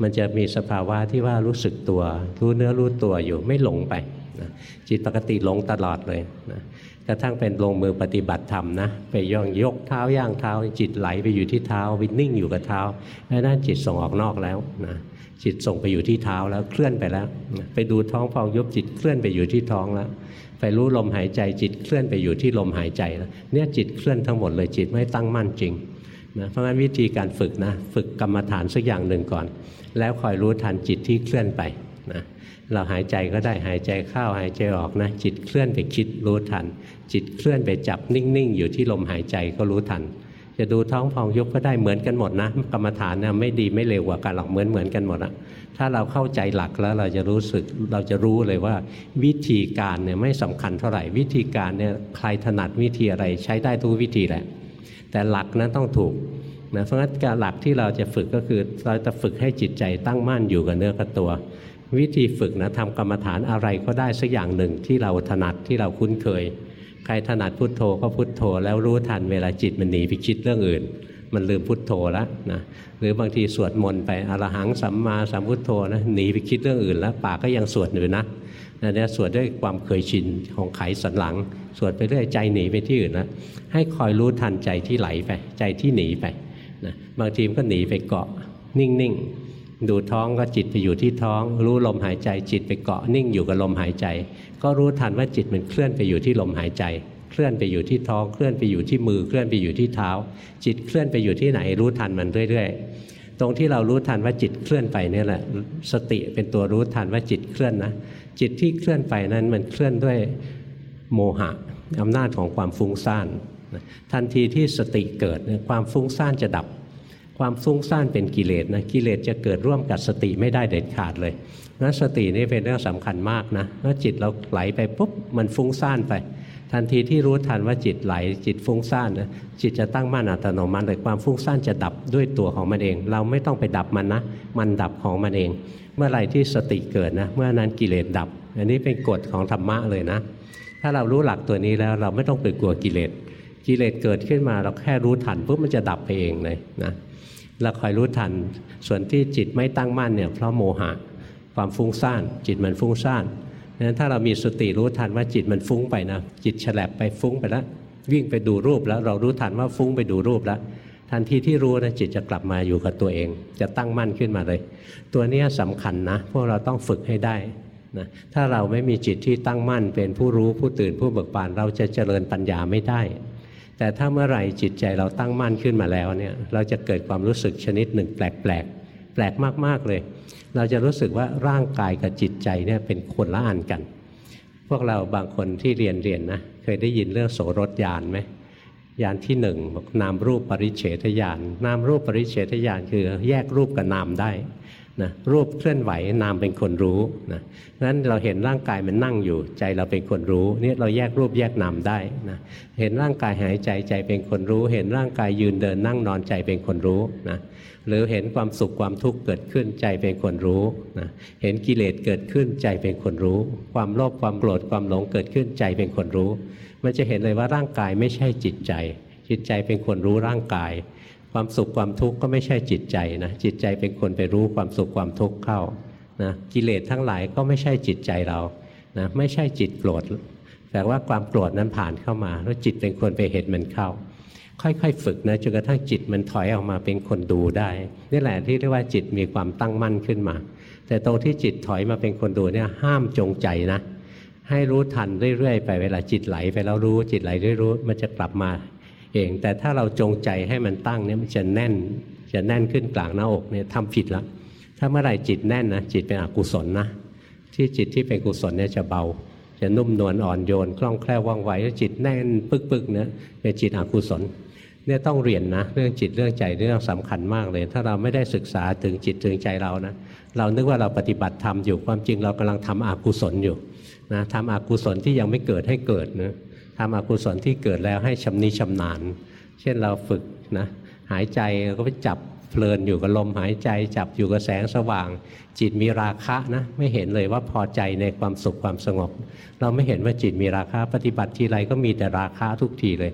มันจะมีสภาวะที่ว่ารู้สึกตัว รู้เนื้อรู้ตัวอยู่ไม่หลงไปนะจิตปกติหลงตลอดเลยนะกระทั่งเป็นลงมือปฏิบัติธรรมนะไปย่องยกเท้าย่างเท้า จิตไหลไปอยู่ที่เท้าวินิ่งอยู่กับเท้าแล้วนั่นจิตส่งออกนอกแล้วนะจิตส่งไปอยู่ที่เท้าแล้วเคลื่อนไปแล้ว ไปดูท้องพองยุบจิตเคลื่อนไปอยู่ที่ท้องแล้ว ไปรู้ลมหายใจจิตเคลื่อนไปอยู่ที่ลมหายใจเนี่ยจิตเคลื่อนทั้งหมดเลยจิตไม่ตั้งมั่นจริงนะเพราะฉะนั้นวิธีการฝึกนะฝึกกรรมฐานสักอย่างหนึ่งก่อน แล้วคอยรู้ทันจิตที่เคลื่อนไปนะเราหายใจก็ได้หายใจเข้าหายใจออกนะจิตเคลื่อนไปคิดรู้ทัน จิตเคลื่อนไปจับนิ่งๆ อยู่ที่ลมหายใจก็รู้ทัน จะดูท้องพองยุบก็ได้เหมือนกันหมดนะกรรมฐานนะไม่ดีไม่เลวกว่ากันหรอกเหมือนเหมือนกันหมดอะถ้าเราเข้าใจหลักแล้วเราจะรู้สึกเราจะรู้เลยว่า วิธีการเนี่ยไม่สำคัญเท่าไหร่ วิธีการเนี่ยใครถนัดวิธีอะไรใช้ได้ทุกวิธีแหละ แต่หลักนั้นต้องถูกนะเพราะงั้นการหลักที่เราจะฝึกก็คือเราจะฝึกให้จิตใจตั้งมั่นอยู่กับเนื้อกับตัว วิธีฝึกนะทำกรรมฐานอะไรก็ได้สักอย่างหนึ่งที่เราถนัดที่เราคุ้นเคย ใครถนัดพุทโธก็พุทโธ แล้วรู้ทันเวลาจิตมันหนีไปคิดเรื่องอื่น มันลืมพุทโธแล้วนะหรือบางทีสวดมนต์ไปอรหังสัมมาสัมพุทโธนะหนีไปคิดเรื่องอื่น แล้วปากก็ยังสวดอยู่นะอันนี้สวดด้วยความเคยชินของไขสันหลัง สวดไปเรื่อยใจหนีไปที่อื่นแล้วให้คอยรู้ทันใจที่ไหลไป ใจที่หนีไปนะบางทีมันก็หนีไปเกาะนิ่งๆดูท้องก็จิตไปอยู่ที่ท้อง รู้ลมหายใจจิตไปเกาะนิ่งอยู่กับลมหายใจ ก็รู้ทันว่าจิตมันเคลื่อนไปอยู่ที่ลมหายใจ เคลื่อนไปอยู่ที่ท้องเคลื่อนไปอยู่ที่มือเคลื่อนไปอยู่ที่เท้า จิตเคลื่อนไปอยู่ที่ไหนรู้ทันมันเรื่อย ๆ ตรงที่เรารู้ทันว่าจิตเคลื่อนไปนี่แหละ สติเป็นตัวรู้ทันว่าจิตเคลื่อนนะจิตที่เคลื่อนไปนั้นมันเคลื่อนด้วยโมหะอำนาจของความฟุ้งซ่านทันทีที่สติเกิดความฟุ้งซ่านจะดับ ความฟุ้งซ่านเป็นกิเลสนะกิเลสจะเกิดร่วมกับสติไม่ได้เด็ดขาดเลย นั้นสตินี่เป็นเรื่องสำคัญมากนะเมื่อจิตเราไหลไปปุ๊บมันฟุ้งซ่านไป ทันทีที่รู้ทันว่าจิตไหล จิตฟุ้งซ่านนะจิตจะตั้งมั่นอัตโนมัติเลยความฟุ้งซ่านจะดับด้วยตัวของมันเอง เราไม่ต้องไปดับมันนะ มันดับของมันเอง เมื่อไหร่ที่สติเกิดนะเมื่อนั้นกิเลสดับ อันนี้เป็นกฎของธรรมะเลยนะ ถ้าเรารู้หลักตัวนี้แล้วเราไม่ต้องไปกลัวกิเลสกิเลสเกิดขึ้นมาเราแค่รู้ทันปุ๊บมันจะดับไปเองเลยนะเราคอยรู้ทันส่วนที่จิตไม่ตั้งมั่นเนี่ยเพราะโมหะ ความฟุ้งซ่าน จิตมันฟุ้งซ่านดังนั้นถ้าเรามีสติรู้ทันว่าจิตมันฟุ้งไปนะ จิตฉลับไปฟุ้งไปแล้ววิ่งไปดูรูปแล้วเรารู้ทันว่าฟุ้งไปดูรูปแล้วทันทีที่รู้นะจิตจะกลับมาอยู่กับตัวเอง จะตั้งมั่นขึ้นมาเลย ตัวนี้สำคัญนะพวกเราต้องฝึกให้ได้นะถ้าเราไม่มีจิตที่ตั้งมั่น เป็นผู้รู้ผู้ตื่นผู้เบิกบานเราจะเจริญปัญญาไม่ได้ แต่ถ้าเมื่อไหร่จิตใจเราตั้งมั่นขึ้นมาแล้วเนี่ยเราจะเกิดความรู้สึกชนิดหนึ่งแปลกแปลก แปลกมาก ๆ เลย เราจะรู้สึกว่าร่างกายกับจิตใจเนี่ยเป็นคนละอันกัน พวกเราบางคนที่เรียนเรียนนะเคยได้ยินเรื่องโสรถยานไหมยานที่หนึ่งนามรูปปริเฉทยานนามรูปปริเฉทยานคือแยกรูปกับนามได้นะรูปเคลื่อนไหวนามเป็นคนรู้นะนั้นเราเห็นร่างกายมันนั่งอยู่ใจเราเป็นคนรู้นี่เราแยกรูปแยกนามได้นะเห็นร่างกายหายใจใจเป็นคนรู้ เห็นร่างกายยืนเดินนั่งนอนใจเป็นคนรู้นะ หรือเห็นความสุขความทุกข์เกิดขึ้นใจเป็นคนรู้นะเห็นกิเลสเกิดขึ้นใจเป็นคนรู้ ความโลภความโกรธความหลงเกิดขึ้นใจเป็นคนรู้ มันจะเห็นเลยว่าร่างกายไม่ใช่จิตใจ จิตใจเป็นคนรู้ร่างกาย ความสุขความทุกข์ก็ไม่ใช่จิตใจนะจิตใจเป็นคนไปรู้ความสุขความทุกข์เข้านะกิเลสทั้งหลายก็ไม่ใช่จิตใจเรานะไม่ใช่จิตโกรธแต่ว่าความโกรธนั้นผ่านเข้ามา แล้วจิตเป็นคนไปเห็นมันเข้า ค่อยๆ ฝึกนะจนกระทั่งจิตมันถอยออกมาเป็นคนดูได้นี่แหละที่เรียกว่าจิตมีความตั้งมั่นขึ้นมา แต่ตรงที่จิตถอยมาเป็นคนดูเนี่ยห้ามจงใจนะ ให้รู้ทันเรื่อยๆ ไปเวลาจิตไหลไปแล้วรู้จิตไหลเรื่อยรู้มันจะกลับมาเอง แต่ถ้าเราจงใจให้มันตั้งเนี่ยมันจะแน่น จะแน่นขึ้นกลางหน้าอกเนี่ยทำผิดละถ้าเมื่อไหร่จิตแน่นนะจิตเป็นอกุศลนะที่จิตที่เป็นกุศลเนี่ยจะเบาจะนุ่มนวลอ่อนโยนคล่องแคล่วว่องไวแล้วจิตแน่น ปึกๆเนี่ยเป็นจิตอกุศล เนี่ยต้องเรียนนะเรื่องจิตเรื่องใจเรื่องสำคัญมากเลย ถ้าเราไม่ได้ศึกษาถึงจิตถึงใจเรานะเรานึกว่าเราปฏิบัติธรรมอยู่ความจริงเรากำลังทำอกุศลอยู่นะทำอกุศลที่ยังไม่เกิดให้เกิดนะทำอกุศลที่เกิดแล้วให้ชำนิชำนาญ เช่นเราฝึกนะหายใจก็ไปจับเพลินอยู่กับลมหายใจ จับอยู่กับแสงสว่าง จิตมีราคะนะไม่เห็นเลยว่าพอใจในความสุขความสงบ เราไม่เห็นว่าจิตมีราคะ ปฏิบัติทีไรก็มีแต่ราคะทุกทีเลย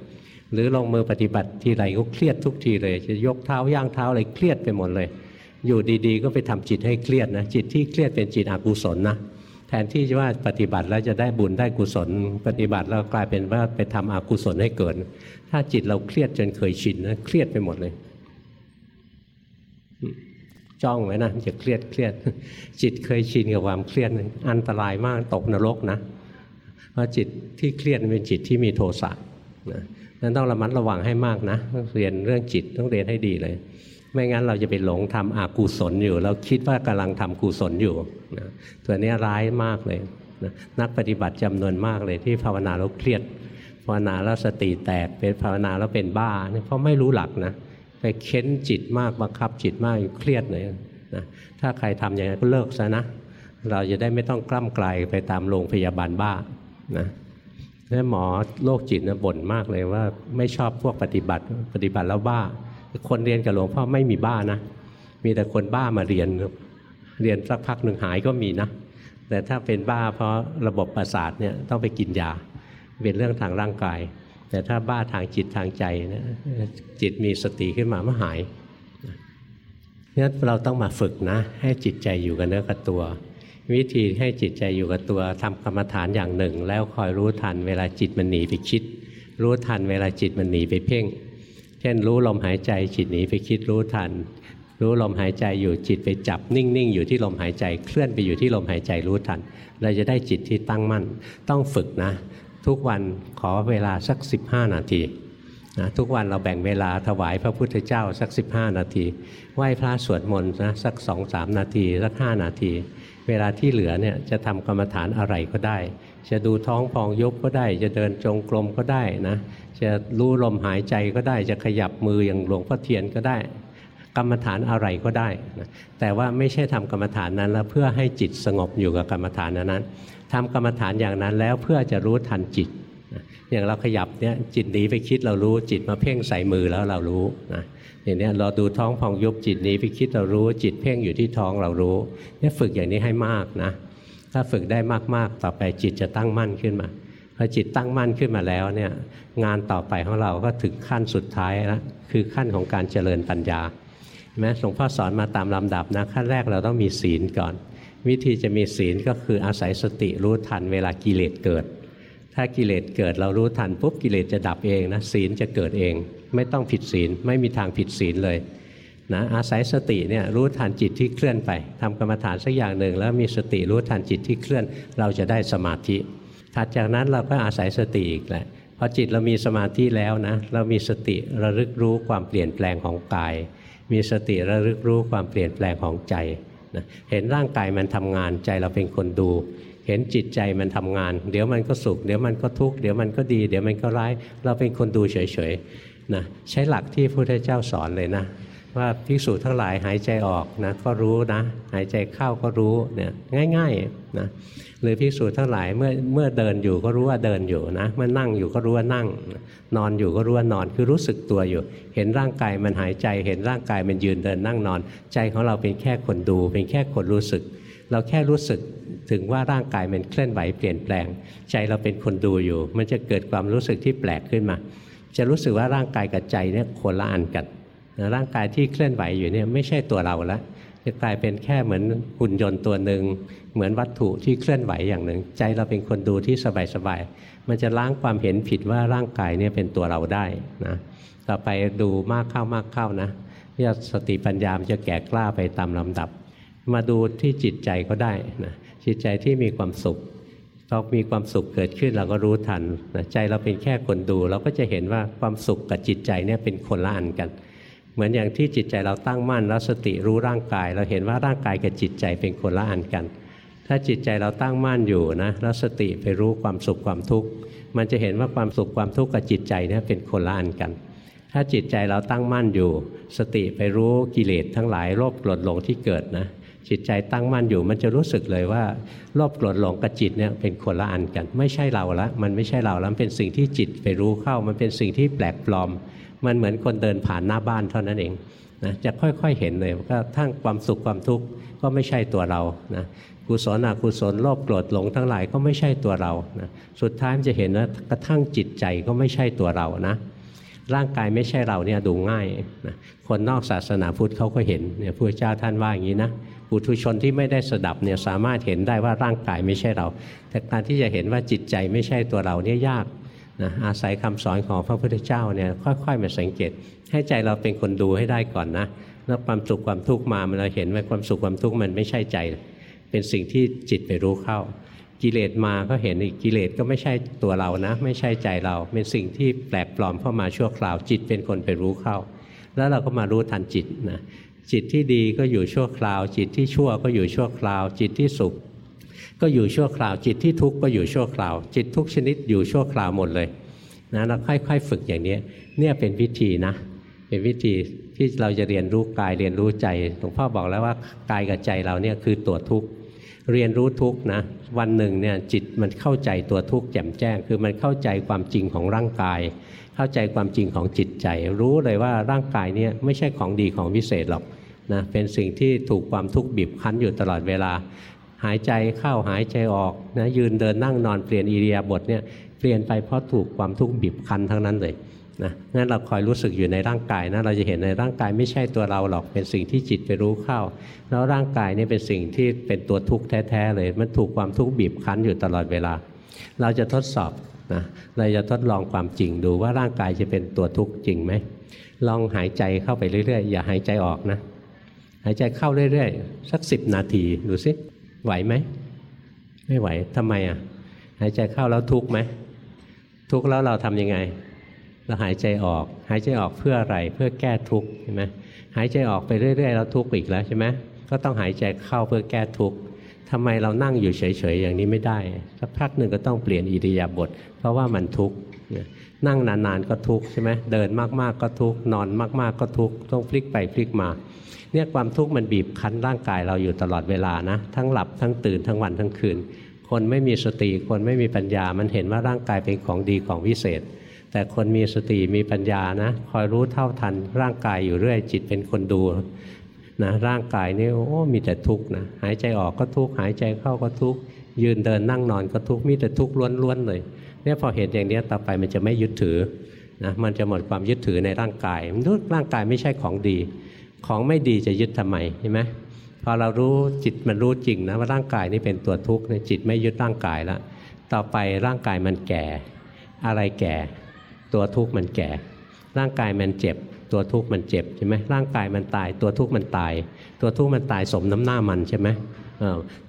หรือลงมือปฏิบัติทีไรก็เครียดทุกทีเลย จะยกเท้าย่างเท้าอะไรเครียดไปหมดเลย อยู่ดีๆ ก็ไปทำจิตให้เครียดนะจิตที่เครียดเป็นจิตอกุศลนะแทนที่จะว่าปฏิบัติแล้วจะได้บุญได้กุศล ปฏิบัติแล้วกลายเป็นว่าไปทำอกุศลให้เกิด ถ้าจิตเราเครียดจนเคยชินนะเครียดไปหมดเลยจ้องไว้นะจะเครียดเครียด จิตเคยชินกับความเครียดอันตรายมากตกนรกนะ เพราะจิตที่เครียดเป็นจิตที่มีโทสะนะ นั้นต้องระมัดระวังให้มากนะเรียนเรื่องจิตต้องเรียนให้ดีเลย ไม่งั้นเราจะไปหลงทำอากุศลอยู่ เราคิดว่ากำลังทำกุศลอยู่นะตัวนี้ร้ายมากเลยนะนักปฏิบัติจำนวนมากเลยที่ภาวนาแล้วเครียด ภาวนาแล้วสติแตกเป็นภาวนาแล้วเป็นบ้าเพราะไม่รู้หลักนะไปเค้นจิตมากบังคับจิตมากเครียดเลยนะถ้าใครทำอย่างนั้นก็เลิกซะนะ เราจะได้ไม่ต้องกล้ำไกลไปตามโรงพยาบาลบ้านะ แล้วหมอโรคจิตนะบ่นมากเลยว่าไม่ชอบพวกปฏิบัติปฏิบัติแล้วบ้า คนเรียนกับหลวงพ่อไม่มีบ้านะ มีแต่คนบ้ามาเรียน เรียนสักพักหนึ่งหายก็มีนะ แต่ถ้าเป็นบ้าเพราะระบบประสาทเนี่ยต้องไปกินยา เป็นเรื่องทางร่างกาย แต่ถ้าบ้าทางจิตทางใจนะจิตมีสติขึ้นมาไม่หายงั้นเราต้องมาฝึกนะ ให้จิตใจอยู่กับเนื้อกับตัว วิธีให้จิตใจอยู่กับตัวทำกรรมฐานอย่างหนึ่ง แล้วคอยรู้ทันเวลาจิตมันหนีไปคิด รู้ทันเวลาจิตมันหนีไปเพ่ง เช่นรู้ลมหายใจจิตหนีไปคิดรู้ทัน รู้ลมหายใจอยู่จิตไปจับนิ่งๆ อยู่ที่ลมหายใจเคลื่อนไปอยู่ที่ลมหายใจรู้ทัน เราจะได้จิตที่ตั้งมั่น ต้องฝึกนะ ทุกวันขอเวลาสัก 15 นาทีนะทุกวันเราแบ่งเวลาถวายพระพุทธเจ้าสัก 15 นาที ไหว้พระสวดมนต์นะสักสองสามนาที สักห้านาที เวลาที่เหลือเนี่ยจะทำกรรมฐานอะไรก็ได้ จะดูท้องพองยุบก็ได้ จะเดินจงกรมก็ได้นะ จะรู้ลมหายใจก็ได้ จะขยับมืออย่างหลวงพ่อเทียนก็ได้ กรรมฐานอะไรก็ได้นะแต่ว่าไม่ใช่ทำกรรมฐานนั้นแล้วเพื่อให้จิตสงบอยู่กับกรรมฐานนั้นทำกรรมฐานอย่างนั้นแล้วเพื่อจะรู้ทันจิต อย่างเราขยับเนี่ยจิตหนีไปคิดเรารู้จิตมาเพ่งใส่มือแล้วเรารู้นะ อย่างนี้เราดูท้องพองยุบจิตนี้ไปคิดเรารู้จิตเพ่งอยู่ที่ท้องเรารู้เนี่ยฝึกอย่างนี้ให้มากนะ ถ้าฝึกได้มากๆต่อไปจิตจะตั้งมั่นขึ้นมาพอจิตตั้งมั่นขึ้นมาแล้วเนี่ยงานต่อไปของเราก็ถึงขั้นสุดท้ายแล้วคือขั้นของการเจริญปัญญาแม้หลวงพ่อสอนมาตามลำดับนะขั้นแรกเราต้องมีศีลก่อน วิธีจะมีศีลก็คืออาศัยสติรู้ทันเวลากิเลสเกิด ถ้ากิเลสเกิดเรารู้ทันปุ๊บกิเลสจะดับเองนะศีลจะเกิดเอง ไม่ต้องผิดศีล ไม่มีทางผิดศีลเลยนะอาศัยสติเนี่ยรู้ทันจิตที่เคลื่อนไปทำกรรมฐานสักอย่างหนึ่ง แล้วมีสติรู้ทันจิตที่เคลื่อน เราจะได้สมาธิถัดจากนั้นเราก็อาศัยสติอีกแหละพอจิตเรามีสมาธิแล้วนะเรามีสติระลึกรู้ความเปลี่ยนแปลงของกาย มีสติระลึกรู้ความเปลี่ยนแปลงของใจนะเห็นร่างกายมันทำงานใจเราเป็นคนดู เห็นจิตใจมันทำงาน เดี๋ยวมันก็สุข เดี๋ยวมันก็ทุกข์เดี๋ยวมันก็ดี เดี๋ยวมันก็ร้าย เราเป็นคนดูเฉยๆ นะใช้หลักที่พระพุทธเจ้าสอนเลยนะว่าภิกษุทั้งหลายหายใจออกนะก็รู้นะหายใจเข้าก็รู้เนี่ยง่ายๆนะหรือภิกษุทั้งหลายเมื่อเมื่อเดินอยู่ก็รู้ว่าเดินอยู่นะเมื่อนั่งอยู่ก็รู้ว่านั่ง นอนอยู่ก็รู้ว่านอนคือรู้สึกตัวอยู่ เห็นร่างกายมันหายใจ เห็นร่างกายมันยืนเดินนั่งนอน ใจของเราเป็นแค่คนดู เป็นแค่คนรู้สึก เราแค่รู้สึกถึงว่าร่างกายมันเคลื่อนไหวเปลี่ยนแปลง ใจเราเป็นคนดูอยู่ มันจะเกิดความรู้สึกที่แปลกขึ้นมา จะรู้สึกว่าร่างกายกับใจเนี่ยคนละอันกันร่างกายที่เคลื่อนไหวอยู่เนี่ยไม่ใช่ตัวเราแล้วจะกลายเป็นแค่เหมือนหุ่นยนต์ตัวหนึ่งเหมือนวัตถุที่เคลื่อนไหวอย่างหนึ่ง ใจเราเป็นคนดูที่สบายๆมันจะล้างความเห็นผิดว่าร่างกายเนี่ยเป็นตัวเราได้นะต่อไปดูมากเข้ามากเข้านะเนี่สติปัญญามจะแก่กล้าไปตามลำดับ มาดูที่จิตใจก็ได้นะจิตใจที่มีความสุข พอมีความสุขเกิดขึ้นเราก็รู้ทันนะใจเราเป็นแค่คนดู เราก็จะเห็นว่าความสุขกับจิตใจเนี่ยเป็นคนละอันกัน เหมือนอย่างที่จิตใจเราตั้งมั่นแล้วสติรู้ร่างกาย เราเห็นว่าร่างกายกับจิตใจเป็นคนละอันกัน ถ้าจิตใจเราตั้งมั่นอยู่นะแล้วสติไปรู้ความสุขความทุกข์มันจะเห็นว่าความสุขความทุกข์กับจิตใจเนี่ยเป็นคนละอันกัน ถ้าจิตใจเราตั้งมั่นอยู่ สติไปรู้กิเลสทั้งหลายโลภโกรธหลงที่เกิดนะ จิตใจตั้งมั่นอยู่ มันจะรู้สึกเลยว่าโลภโกรธหลงกับจิตเนี่ยเป็นคนละอันกัน ไม่ใช่เราละ มันไม่ใช่เราแล้วเป็นสิ่งที่จิตไปรู้เข้า มันเป็นสิ่งที่แปลกปลอม มันเหมือนคนเดินผ่านหน้าบ้านเท่านั้นเองนะจะค่อยๆเห็นเลยว่าทั้งความสุขความทุกข์ก็ไม่ใช่ตัวเรานะกุศลอกุศลโลภโกรธหลงทั้งหลายก็ไม่ใช่ตัวเรานะสุดท้ายมันจะเห็นว่ากระทั่งจิตใจก็ไม่ใช่ตัวเรานะร่างกายไม่ใช่เราเนี่ยดูง่ายนะคนนอกศาสนาพุทธเขาก็เห็นเนี่ยพระเจ้าท่านว่าอย่างนี้นะ ปุถุชนที่ไม่ได้สดับเนี่ยสามารถเห็นได้ว่าร่างกายไม่ใช่เรา แต่การที่จะเห็นว่าจิตใจไม่ใช่ตัวเราเนี่ยยากนะอาศัยคำสอนของพระพุทธเจ้าเนี่ยค่อยๆมาสังเกต ให้ใจเราเป็นคนดูให้ได้ก่อนนะแล้วความสุขความทุกข์มาเราเห็นว่าความสุขความทุกข์มันไม่ใช่ใจ เป็นสิ่งที่จิตไปรู้เข้า กิเลสมาก็เห็นอีกกิเลสก็ไม่ใช่ตัวเรานะ ไม่ใช่ใจเรา เป็นสิ่งที่แปลกปลอมเข้ามาชั่วคราวจิตเป็นคนไปรู้เข้า แล้วเราก็มารู้ทันจิตนะ จิตที่ดีก็อยู่ชั่วคราว จิตที่ชั่วก็อยู่ชั่วคราว จิตที่สุข ก็อยู่ชั่วคราว จิตที่ทุกข์ก็อยู่ชั่วคราว จิตทุกชนิดอยู่ชั่วคราวหมดเลยนะเราค่อย ๆ ฝึกอย่างนี้เนี่ยเป็นวิธีนะ เป็นวิธีที่เราจะเรียนรู้กายเรียนรู้ใจหลวงพ่อบอกแล้วว่ากายกับใจเราเนี่ยคือตัวทุกข์เรียนรู้ทุกข์นะวันหนึ่งเนี่ยจิตมันเข้าใจตัวทุกข์แจ่มแจ้ง คือมันเข้าใจความจริงของร่างกาย เข้าใจความจริงของจิตใจ รู้เลยว่าร่างกายเนี่ยไม่ใช่ของดีของวิเศษหรอกนะเป็นสิ่งที่ถูกความทุกข์บีบคั้นอยู่ตลอดเวลา หายใจเข้าหายใจออกนะยืนเดินนั่งนอนเปลี่ยนอิริยาบถเนี่ยเปลี่ยนไปเพราะถูกความทุกข์บีบคั้นทั้งนั้นเลยนะงั้นเราคอยรู้สึกอยู่ในร่างกายนะเราจะเห็นในร่างกายไม่ใช่ตัวเราหรอกเป็นสิ่งที่จิตไปรู้เข้า แล้วร่างกายนี่เป็นสิ่งที่เป็นตัวทุกข์แท้ๆเลย มันถูกความทุกข์บีบคั้นอยู่ตลอดเวลา เราจะทดสอบ นะเราจะทดลองความจริงดูว่าร่างกายจะเป็นตัวทุกข์จริงไหมลองหายใจเข้าไปเรื่อยๆ อย่าหายใจออกนะ หายใจเข้าเรื่อยๆ สักสิบนาทีดูสิไหวไหมไม่ไหวทำไมอะ หายใจเข้าแล้วทุกข์ไหมทุกข์แล้วเราทํำยังไงเราหายใจออก หายใจออกเพื่ออะไรเพื่อแก้ทุกข์ใช่ไหมหายใจออกไปเรื่อยๆ แล้วทุกข์อีกแล้วใช่ไหมก็ต้องหายใจเข้าเพื่อแก้ทุกข์ ทำไมเรานั่งอยู่เฉยๆอย่างนี้ไม่ได้สักพักหนึ่งก็ต้องเปลี่ยนอิริยาบถเพราะว่ามันทุกข์นั่งนานๆก็ทุกข์ใช่ไหมเดินมากๆก็ทุกข์นอนมากๆก็ทุกข์ต้องพลิกไปพลิกมาเนี่ยความทุกข์มันบีบคั้นร่างกายเราอยู่ตลอดเวลานะ ทั้งหลับทั้งตื่นทั้งวันทั้งคืน คนไม่มีสติคนไม่มีปัญญา มันเห็นว่าร่างกายเป็นของดีของวิเศษ แต่คนมีสติมีปัญญานะ คอยรู้เท่าทันร่างกายอยู่เรื่อยจิตเป็นคนดู นะร่างกายนี่โอ้มีแต่ทุกข์นะหายใจออกก็ทุกข์หายใจเข้าก็ทุกข์ยืนเดินนั่งนอนก็ทุกข์มีแต่ทุกข์ล้วนๆเลยเนี่ยพอเห็นอย่างนี้ต่อไปมันจะไม่ยึดถือนะมันจะหมดความยึดถือในร่างกายร่างกายไม่ใช่ของดี ของไม่ดีจะยึดทำไมใช่ไหมพอเรารู้จิตมันรู้จริงนะว่าร่างกายนี้เป็นตัวทุกข์จิตไม่ยึดร่างกายแล้วต่อไปร่างกายมันแก่ อะไรแก่ ตัวทุกข์มันแก่ ร่างกายมันเจ็บ ตัวทุกข์มันเจ็บใช่ไหมร่างกายมันตาย ตัวทุกข์มันตาย ตัวทุกข์มันตายสมน้ำหน้ามันใช่ไหม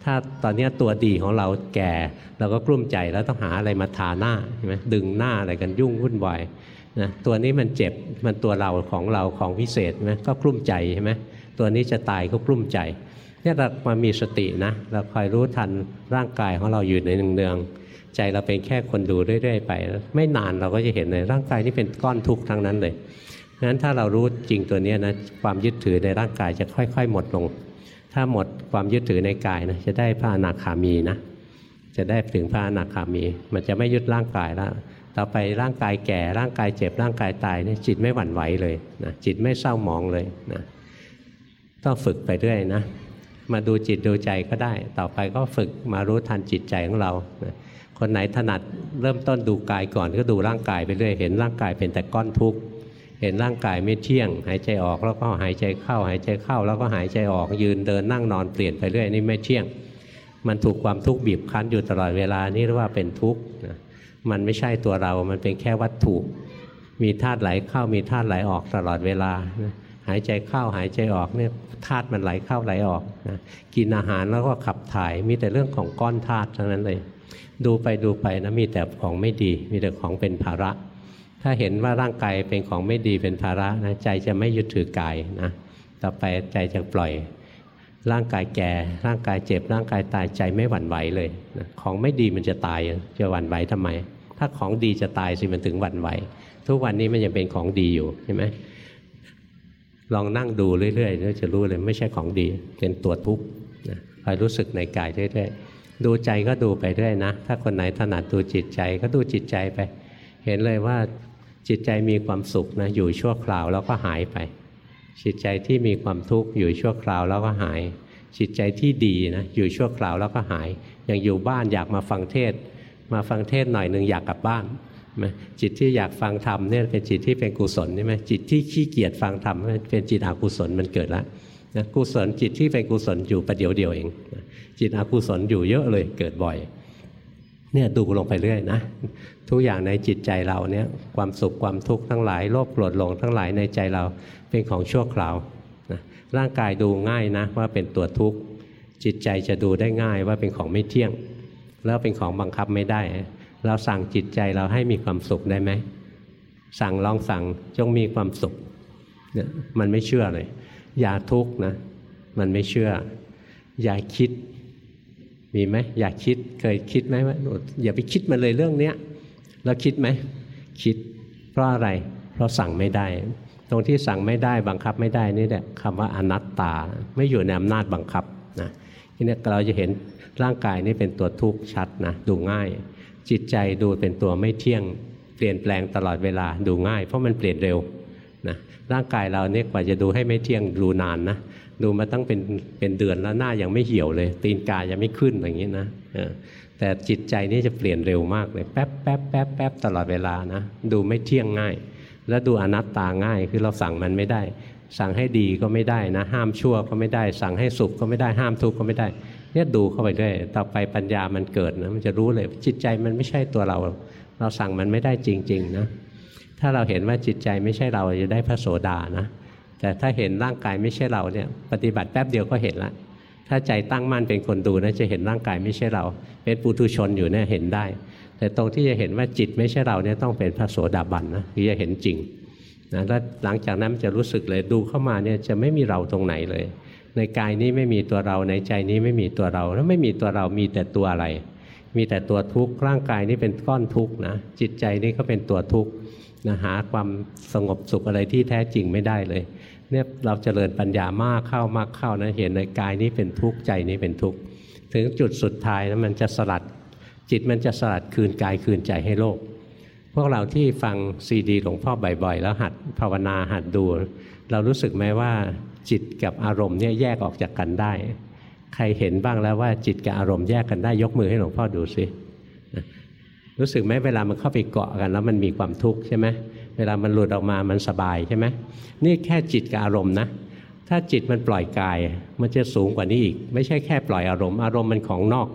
ถ้าตอนนี้ตัวดีของเราแก่เราก็กลุ้มใจแล้วต้องหาอะไรมาทาหน้าใช่ไหมดึงหน้าอะไรกันยุ่งวุ่นวายนะตัวนี้มันเจ็บมันตัวเราของเราของพิเศษไหมก็กลุ้มใจใช่ไหมตัวนี้จะตายก็กลุ้มใจเนี่ยเรามามีสตินะเราคอยรู้ทันร่างกายของเราอยู่ในเนืองๆใจเราเป็นแค่คนดูเรื่อยๆไป ไม่นานเราก็จะเห็นเลยร่างกายนี่เป็นก้อนทุกข์ทั้งนั้นเลย งั้นถ้าเรารู้จริงตัวนี้นะความยึดถือในร่างกายจะค่อย ๆ หมดลง ถ้าหมดความยึดถือในกายนะจะได้พระอนาคามีนะจะได้ถึงพระอนาคามี มันจะไม่ยึดร่างกายแล้วต่อไปร่างกายแก่ร่างกายเจ็บร่างกายตายนี่จิตไม่หวั่นไหวเลยนะจิตไม่เศร้าหมองเลยนะต้องฝึกไปเรื่อยนะมาดูจิตดูใจก็ได้ ต่อไปก็ฝึกมารู้ทันจิตใจของเรานะคนไหนถนัดเริ่มต้นดูกายก่อนก็ดูร่างกายไปเรื่อยเห็นร่างกายเป็นแต่ก้อนทุกข์ เห็นร่างกายไม่เที่ยง หายใจออกแล้วก็หายใจเข้า หายใจเข้า แล้วก็หายใจออกยืนเดินนั่งนอนเปลี่ยนไปเรื่อยนี่ไม่เที่ยง มันถูกความทุกข์บีบคั้นอยู่ตลอดเวลานี่เรียกว่าเป็นทุกข์นะมันไม่ใช่ตัวเรา มันเป็นแค่วัตถุ มีธาตุไหลเข้ามีธาตุไหลออกตลอดเวลานะหายใจเข้าหายใจออกเนี่ยธาตุมันไหลเข้าไหลออกนะกินอาหารแล้วก็ขับถ่ายมีแต่เรื่องของก้อนธาตุทั้งนั้นเลย ดูไปดูไปนะมีแต่ของไม่ดี มีแต่ของเป็นภาระ ถ้าเห็นว่าร่างกายเป็นของไม่ดีเป็นภาระนะใจจะไม่ยึดถือกายนะต่อไปใจจะปล่อย ร่างกายแก่ ร่างกายเจ็บ ร่างกายตายใจไม่หวั่นไหวเลยนะของไม่ดีมันจะตายจะหวั่นไหวทำไม ถ้าของดีจะตายสิมันถึงหวั่นไหว ทุกวันนี้มันยังเป็นของดีอยู่ใช่ไหมลองนั่งดูเรื่อยๆแล้วจะรู้เลยไม่ใช่ของดี เป็นตัวทุกข์นะคอยรู้สึกในกายเรื่อยๆดูใจก็ดูไปเรื่อยนะ ถ้าคนไหนถนัดดูจิตใจก็ดูจิตใจไป เห็นเลยว่า จิตใจมีความสุขนะอยู่ชั่วคราวแล้วก็หายไป จิตใจที่มีความทุกข์อยู่ชั่วคราวแล้วก็หาย จิตใจที่ดีนะอยู่ชั่วคราวแล้วก็หาย อย่างอยู่บ้านอยากมาฟังเทศ มาฟังเทศหน่อยหนึ่งอยากกลับบ้านจิตที่อยากฟังธรรมเนี่ยเป็นจิตที่เป็นกุศลใช่ไหมจิตที่ขี้เกียจฟังธรรมเป็นจิตอกุศลมันเกิดแล้วนะกุศลจิตที่เป็นกุศลอยู่ประเดี๋ยวเดียวเอง จิตอกุศลอยู่เยอะเลยเกิดบ่อย เนี่ยดูลงไปเรื่อยนะ ทุกอย่างในจิตใจเราเนี่ยความสุขความทุกข์ทั้งหลายโลภโกรธหลงทั้งหลายในใจเราเป็นของชั่วคราวนะร่างกายดูง่ายนะว่าเป็นตัวทุกข์จิตใจจะดูได้ง่ายว่าเป็นของไม่เที่ยง แล้วเป็นของบังคับไม่ได้ เราสั่งจิตใจเราให้มีความสุขได้ไหมสั่งลองสั่งจงมีความสุขเนี่ยมันไม่เชื่อเลย อย่าทุกข์นะ มันไม่เชื่อ อย่าคิด มีไหมอย่าคิดเคยคิดไหมว่าอย่าไปคิดมันเลยเรื่องเนี้ยแล้วคิดไหมคิด เพราะอะไร เพราะสั่งไม่ได้ ตรงที่สั่งไม่ได้บังคับไม่ได้นี่แหละคำว่าอนัตตาไม่อยู่ในอำนาจบังคับนะทีนี้เราจะเห็นร่างกายนี้เป็นตัวทุกข์ชัดนะดูง่าย จิตใจดูเป็นตัวไม่เที่ยง เปลี่ยนแปลงตลอดเวลาดูง่าย เพราะมันเปลี่ยนเร็วนะร่างกายเราเนี่ยกว่าจะดูให้ไม่เที่ยงดูนานนะ ดูมาตั้งเป็นเป็นเดือนแล้วหน้ายังไม่เหี่ยวเลย ตีนกายังไม่ขึ้นอย่างนี้นะแต่จิตใจนี่จะเปลี่ยนเร็วมากเลยแป๊บแป๊บแป๊บแป๊บตลอดเวลานะดูไม่เที่ยงง่าย แล้วดูอนัตตาง่ายคือเราสั่งมันไม่ได้ สั่งให้ดีก็ไม่ได้นะ ห้ามชั่วก็ไม่ได้ สั่งให้สุขก็ไม่ได้ห้ามทุกข์ก็ไม่ได้ เนี่ยดูเข้าไปด้วยต่อไปปัญญามันเกิดนะมันจะรู้เลยจิตใจมันไม่ใช่ตัวเรา เราสั่งมันไม่ได้จริง ๆ นะ ถ้าเราเห็นว่าจิตใจไม่ใช่เราจะได้พระโสดานะ แต่ถ้าเห็นร่างกายไม่ใช่เราเนี่ยปฏิบัติแป๊บเดียวก็เห็นละ ถ้าใจตั้งมั่นเป็นคนดูนะจะเห็นร่างกายไม่ใช่เรา เป็นปุถุชนอยู่เนี่ยเห็นได้ แต่ตรงที่จะเห็นว่าจิตไม่ใช่เราเนี่ยต้องเป็นพระโสดาบันนะถึงจะเห็นจริงนะแล้วหลังจากนั้นจะรู้สึกเลยดูเข้ามาเนี่ยจะไม่มีเราตรงไหนเลย ในกายนี้ไม่มีตัวเราในใจนี้ไม่มีตัวเรา แล้วไม่มีตัวเรามีแต่ตัวอะไร มีแต่ตัวทุกข์ร่างกายนี้เป็นก้อนทุกข์นะจิตใจนี้ก็เป็นตัวทุกข์นะหาความสงบสุขอะไรที่แท้จริงไม่ได้เลย เนี่ยเราจเจริญปัญญามากเข้ามากเข้านะเห็นในกายนี้เป็นทุกข์ใจนี้เป็นทุกข์ถึงจุดสุดท้ายนะมันจะสลัด จิตมันจะสลัดคืนกายคืนใจให้โลก พวกเราที่ฟังซีดีหลวงพ่อบ่อยๆ แล้วหัดภาวนาหัดดู เรารู้สึกไหมว่าจิตกับอารมณ์เนี่ยแยกออกจากกันได้ ใครเห็นบ้างแล้วว่าจิตกับอารมณ์แยกกันได้ยกมือให้หลวงพ่อดูสิรู้สึกไหมเวลามันเข้าไปเกาะกันแล้วมันมีความทุกข์ใช่ไหม เวลามันหลุดออกมามันสบายใช่ไหมนี่แค่จิตกับอารมณ์นะ ถ้าจิตมันปล่อยกายมันจะสูงกว่านี้อีก ไม่ใช่แค่ปล่อยอารมณ์ อารมณ์มันของนอก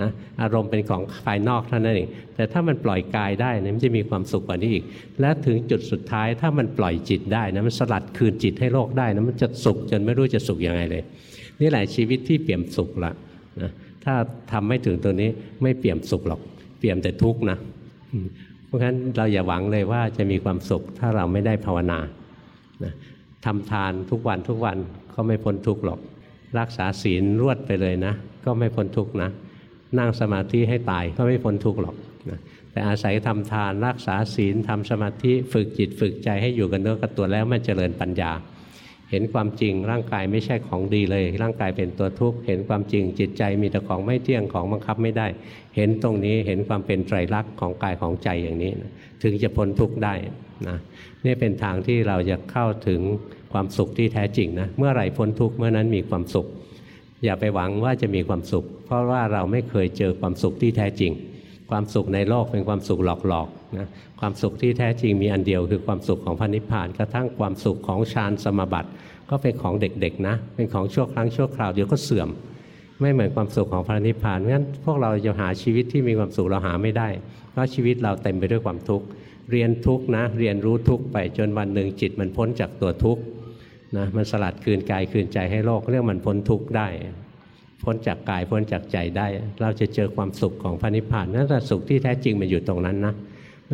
นะอารมณ์เป็นของภายนอกเท่านั้นเองแต่ถ้ามันปล่อยกายได้นะมันจะมีความสุขกว่านี้อีก และถึงจุดสุดท้ายถ้ามันปล่อยจิตได้นะมันสลัดคืนจิตให้โลกได้นะมันจะสุขจนไม่รู้จะสุขยังไงเลย นี่แหละชีวิตที่เปี่ยมสุขละนะถ้าทำไม่ถึงตัวนี้ไม่เปี่ยมสุขหรอก เปี่ยมแต่ทุกข์นะ ราะฉะนั้นเราอย่าหวังเลยว่าจะมีความสุขถ้าเราไม่ได้ภาวนานะทำทานทุกวันทุกวันก็ไม่พ้นทุกข์หรอก รักษาศีลรวดไปเลยนะ ก็ไม่พ้นทุกข์นะ นั่งสมาธิให้ตายก็ไม่พ้นทุกข์หรอกนะแต่อาศัยทำทานรักษาศีลทำสมาธิฝึกจิตฝึกใจให้อยู่กับเนื้อกับตัวแล้วมันเจริญปัญญา เห็นความจริงร่างกายไม่ใช่ของดีเลย ร่างกายเป็นตัวทุกข์เห็นความจริงจิตใจมีแต่ของไม่เที่ยงของบังคับไม่ได้ เห็นตรงนี้เห็นความเป็นไตรลักษณ์ของกายของใจอย่างนี้นะถึงจะพ้นทุกข์ได้นะนี่เป็นทางที่เราจะเข้าถึงความสุขที่แท้จริงนะเมื่อไหร่พ้นทุกข์เมื่อนั้นมีความสุข อย่าไปหวังว่าจะมีความสุข เพราะว่าเราไม่เคยเจอความสุขที่แท้จริง ความสุขในโลกเป็นความสุขหลอกๆนะความสุขที่แท้จริงมีอันเดียวคือความสุขของพระนิพพานกระทั่งความสุขของฌานสมาบัติ ก็เป็นของเด็กๆนะ เป็นของชั่วครั้งชั่วคราวเดี๋ยวก็เสื่อม ไม่เหมือนความสุขของพระนิพพานงั้นพวกเราจะหาชีวิตที่มีความสุขเราหาไม่ได้ เพราะชีวิตเราเต็มไปด้วยความทุกข์เรียนทุกข์นะเรียนรู้ทุกข์ไปจนวันหนึ่งจิตมันพ้นจากตัวทุกข์นะมันสลัดคืนกายคืนใจให้โลกเรื่องมันพ้นทุกข์ได้ พ้นจากกายพ้นจากใจได้ เราจะเจอความสุขของพระนิพพานนั่นแหละสุขที่แท้จริงมันอยู่ตรงนั้นนะ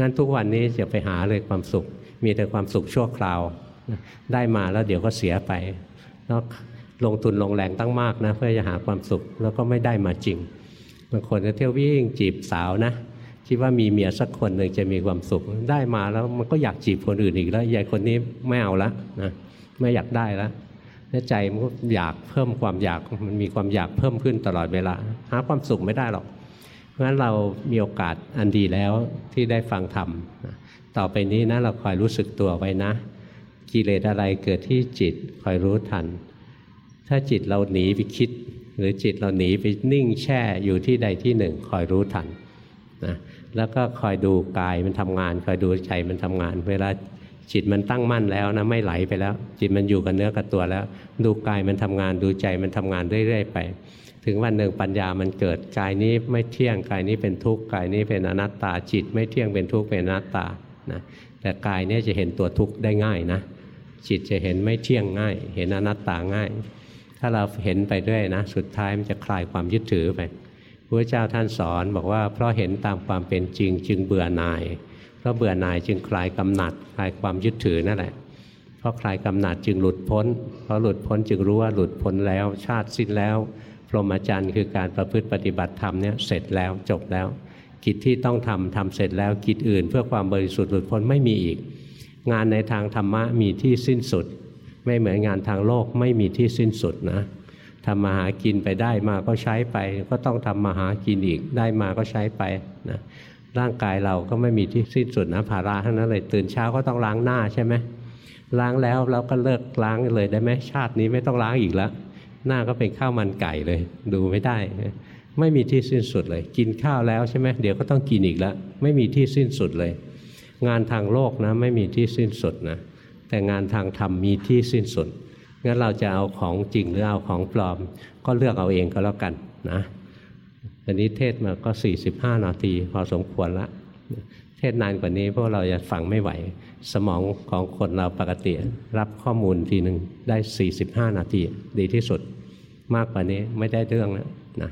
งั้นทุกวันนี้จะไปหาเลยความสุข มีแต่ความสุขชั่วคราว ได้มาแล้วเดี๋ยวก็เสียไปแล้วลงทุนลงแรงตั้งมากนะเพื่อจะหาความสุขแล้วก็ไม่ได้มาจริงบางคนก็เที่ยววิ่งจีบสาวนะคิดว่ามีเมียสักคนหนึ่งจะมีความสุขได้มาแล้วมันก็อยากจีบคนอื่นอีกแล้วยายคนนี้ไม่เอาละนะไม่อยากได้แล้ว ใจมันก็อยากเพิ่มความอยากมันมีความอยากเพิ่มขึ้นตลอดเวลา หาความสุขไม่ได้หรอก เพราะฉะนั้นเรามีโอกาสอันดีแล้วที่ได้ฟังธรรมต่อไปนี้นะเราคอยรู้สึกตัวไว้นะ กิเลสอะไรเกิดที่จิตคอยรู้ทัน ถ้าจิตเราหนีไปคิด หรือจิตเราหนีไปนิ่งแช่อยู่ที่ใดที่หนึ่งคอยรู้ทันนะแล้วก็คอยดูกายมันทำงาน คอยดูใจมันทำงาน เวลา จิตมันตั้งมั่นแล้วนะไม่ไหลไปแล้ว จิตมันอยู่กับเนื้อกับตัวแล้ว ดูกายมันทำงานดูใจมันทำงานเรื่อยๆไป ถึงวันหนึ่งปัญญามันเกิดกายนี้ไม่เที่ยงกายนี้เป็นทุกข์กายนี้เป็นอนัตตาจิต ไม่เที่ยงเป็นทุกข์เป็นอนัตตานะแต่กายนี้จะเห็นตัวทุกข์ได้ง่ายนะจิตจะเห็นไม่เที่ยงง่าย เห็นอนัตตาง่าย ถ้าเราเห็นไปด้วยนะ สุดท้ายมันจะคลายความยึดถือไปพระเจ้าท่านสอนบอกว่าเพราะเห็นตามความเป็นจริงจึงเบื่อหน่าย เพราะเบื่อหน่ายจึงคลายกำหนัดคลายความยึดถือนั่นแหละเพราะคลายกำหนัดจึงหลุดพ้น เพราะหลุดพ้นจึงรู้ว่าหลุดพ้นแล้ว ชาติสิ้นแล้ว พรหมจรรย์คือการประพฤติปฏิบัติธรรมเนี่ยเสร็จแล้วจบแล้ว กิจที่ต้องทำทำเสร็จแล้วกิจอื่น เพื่อความบริสุทธิ์หลุดพ้นไม่มีอีก งานในทางธรรมะมีที่สิ้นสุด ไม่เหมือนงานทางโลกไม่มีที่สิ้นสุดนะทำมาหากินไปได้มาก็ใช้ไป ก็ต้องทำมาหากินอีกได้มาก็ใช้ไปนะ ร่างกายเราก็ไม่มีที่สิ้นสุดนะภาระทั้งนั้นเลยตื่นเช้าก็ต้องล้างหน้าใช่ไหมล้างแล้วเราก็เลิกล้างเลยได้ไหมชาตินี้ไม่ต้องล้างอีกแล้วหน้าก็เป็นข้าวมันไก่เลย ดูไม่ได้ ไม่มีที่สิ้นสุดเลย กินข้าวแล้วใช่ไหมเดี๋ยวก็ต้องกินอีกแล้วไม่มีที่สิ้นสุดเลย งานทางโลกนะไม่มีที่สิ้นสุดนะแต่งานทางธรรมมีที่สิ้นสุดงั้นเราจะเอาของจริงหรือเอาของปลอม ก็เลือกเอาเองก็แล้วกันนะ อันนี้เทศมาก็ 45 นาที พอสมควรละ เทศนานกว่านี้พวกเราจะฟังไม่ไหว สมองของคนเราปกติ รับข้อมูลทีหนึ่งได้ 45 นาที ดีที่สุด มากกว่านี้ไม่ได้เรื่องแล้วนะ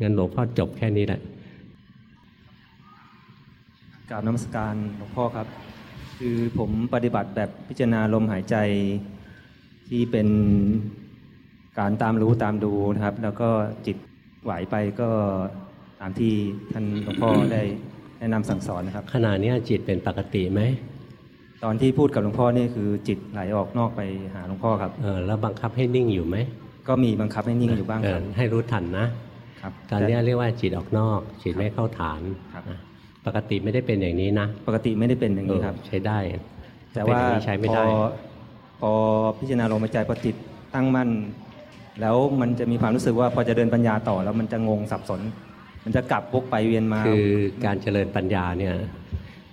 งั้นหลวงพ่อจบแค่นี้แหละกราบนมัสการหลวงพ่อครับ คือผมปฏิบัติแบบพิจารณาลมหายใจที่เป็นการตามรู้ตามดูนะครับ แล้วก็จิต ไหวไปก็ตามที่ท่านหลวงพ่อได้แนะนำสั่งสอนนะครับ ขณะนี้จิตเป็นปกติไหมตอนที่พูดกับหลวงพ่อนี่คือจิตไหลออกนอกไปหาหลวงพ่อครับเออแล้วบังคับให้นิ่งอยู่ไหมก็มีบังคับให้นิ่งอยู่บ้างครับให้รู้ทันนะครับตอนนี้เรียกว่าจิตออกนอก จิตไม่เข้าฐานปกติไม่ได้เป็นอย่างนี้นะ ปกติไม่ได้เป็นอย่างนี้ครับ ใช้ได้ แต่ว่าใช้ไม่ได้พอพิจารณาลมหายใจพอจิตตั้งมั่น แล้วมันจะมีความรู้สึกว่าพอจะเดินปัญญาต่อแล้วมันจะงงสับสน มันจะกลับวกไปเวียนมาคือการเจริญปัญญาเนี่ย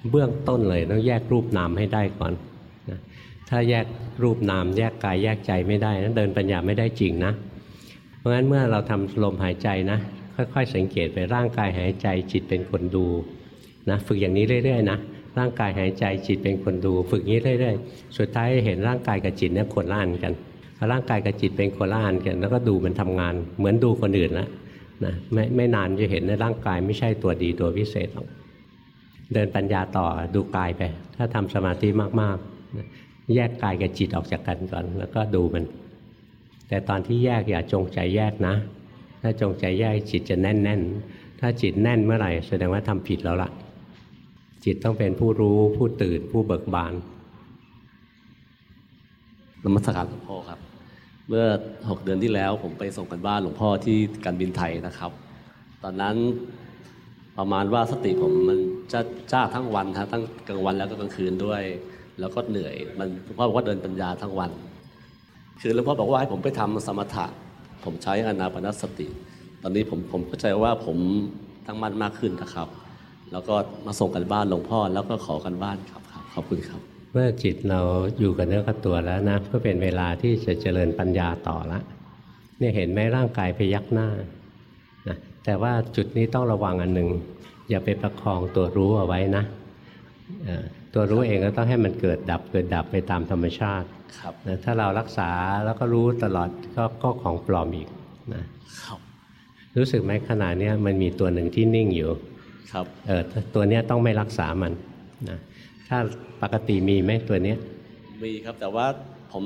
เบื้องต้นเลยต้องแยกรูปนามให้ได้ก่อนนะถ้าแยกรูปนาม แยกกายแยกใจไม่ได้นั้นเดินปัญญาไม่ได้จริงนะ เพราะฉะนั้นเมื่อเราทำลมหายใจนะ ค่อย ๆ สังเกตไปร่างกายหายใจจิตเป็นคนดูนะฝึกอย่างนี้เรื่อยๆนะร่างกายหายใจจิตเป็นคนดู ฝึกนี้เรื่อยๆ สุดท้ายเห็นร่างกายกับจิตเนี่ยคนละอันกัน ร่างกายกับจิตเป็นคนละอันกัน แล้วก็ดูมันทำงาน เหมือนดูคนอื่นแล้วนะไม่ไม่นานจะเห็นในร่างกายไม่ใช่ตัวดีตัวพิเศษหรอกเดินปัญญาต่อดูกายไป ถ้าทำสมาธิมากๆ แยกกายกับจิตออกจากกันก่อน แล้วก็ดูมัน แต่ตอนที่แยกอย่าจงใจแยกนะ ถ้าจงใจแยกจิตจะแน่น ๆ ถ้ถ้าจิตแน่นเมื่อไหร่แสดงว่าทำผิดแล้วล่ะ จิตต้องเป็นผู้รู้ผู้ตื่นผู้เบิกบานนมัสการหลวงพ่อครับ เมื่อหกเดือนที่แล้วผมไปส่งกันบ้านหลวงพ่อที่การบินไทยนะครับ ตอนนั้นประมาณว่าสติผมมันจะจ้าทั้งวันฮะทั้งกลางวันแล้วก็กลางคืนด้วย แล้วก็เหนื่อยมันหลวงพ่อบอกว่าเดินปัญญาทั้งวัน คือหลวงพ่อบอกว่าให้ผมไปทำสมถะ ผมใช้อนาปนสติ ตอนนี้ผมผมเข้าใจว่าผมตั้งมั่นมากขึ้นนะครับ แล้วก็มาส่งกันบ้านหลวงพ่อแล้วก็ขอกันบ้านครับครับขอบคุณครับ เมื่อจิตเราอยู่กับเนื้อกับตัวแล้วนะก็เป็นเวลาที่จะเจริญปัญญาต่อละเนี่ยเห็นไหมร่างกายไปยักหน้านะแต่ว่าจุดนี้ต้องระวังอันหนึ่งอย่าไปประคองตัวรู้เอาไว้นะเอ่อตัวรู้เองก็ต้องให้มันเกิดดับเกิดดับไปตามธรรมชาติครับนะถ้าเรารักษาแล้วก็รู้ตลอดก็ก็ของปลอมอีกนะครับรู้สึกไหมขณะเนี้ยมันมีตัวหนึ่งที่นิ่งอยู่ครับเออตัวเนี้ยต้องไม่รักษามันนะ ถ้าปกติมีไหมตัวเนี้ยมีครับแต่ว่าผม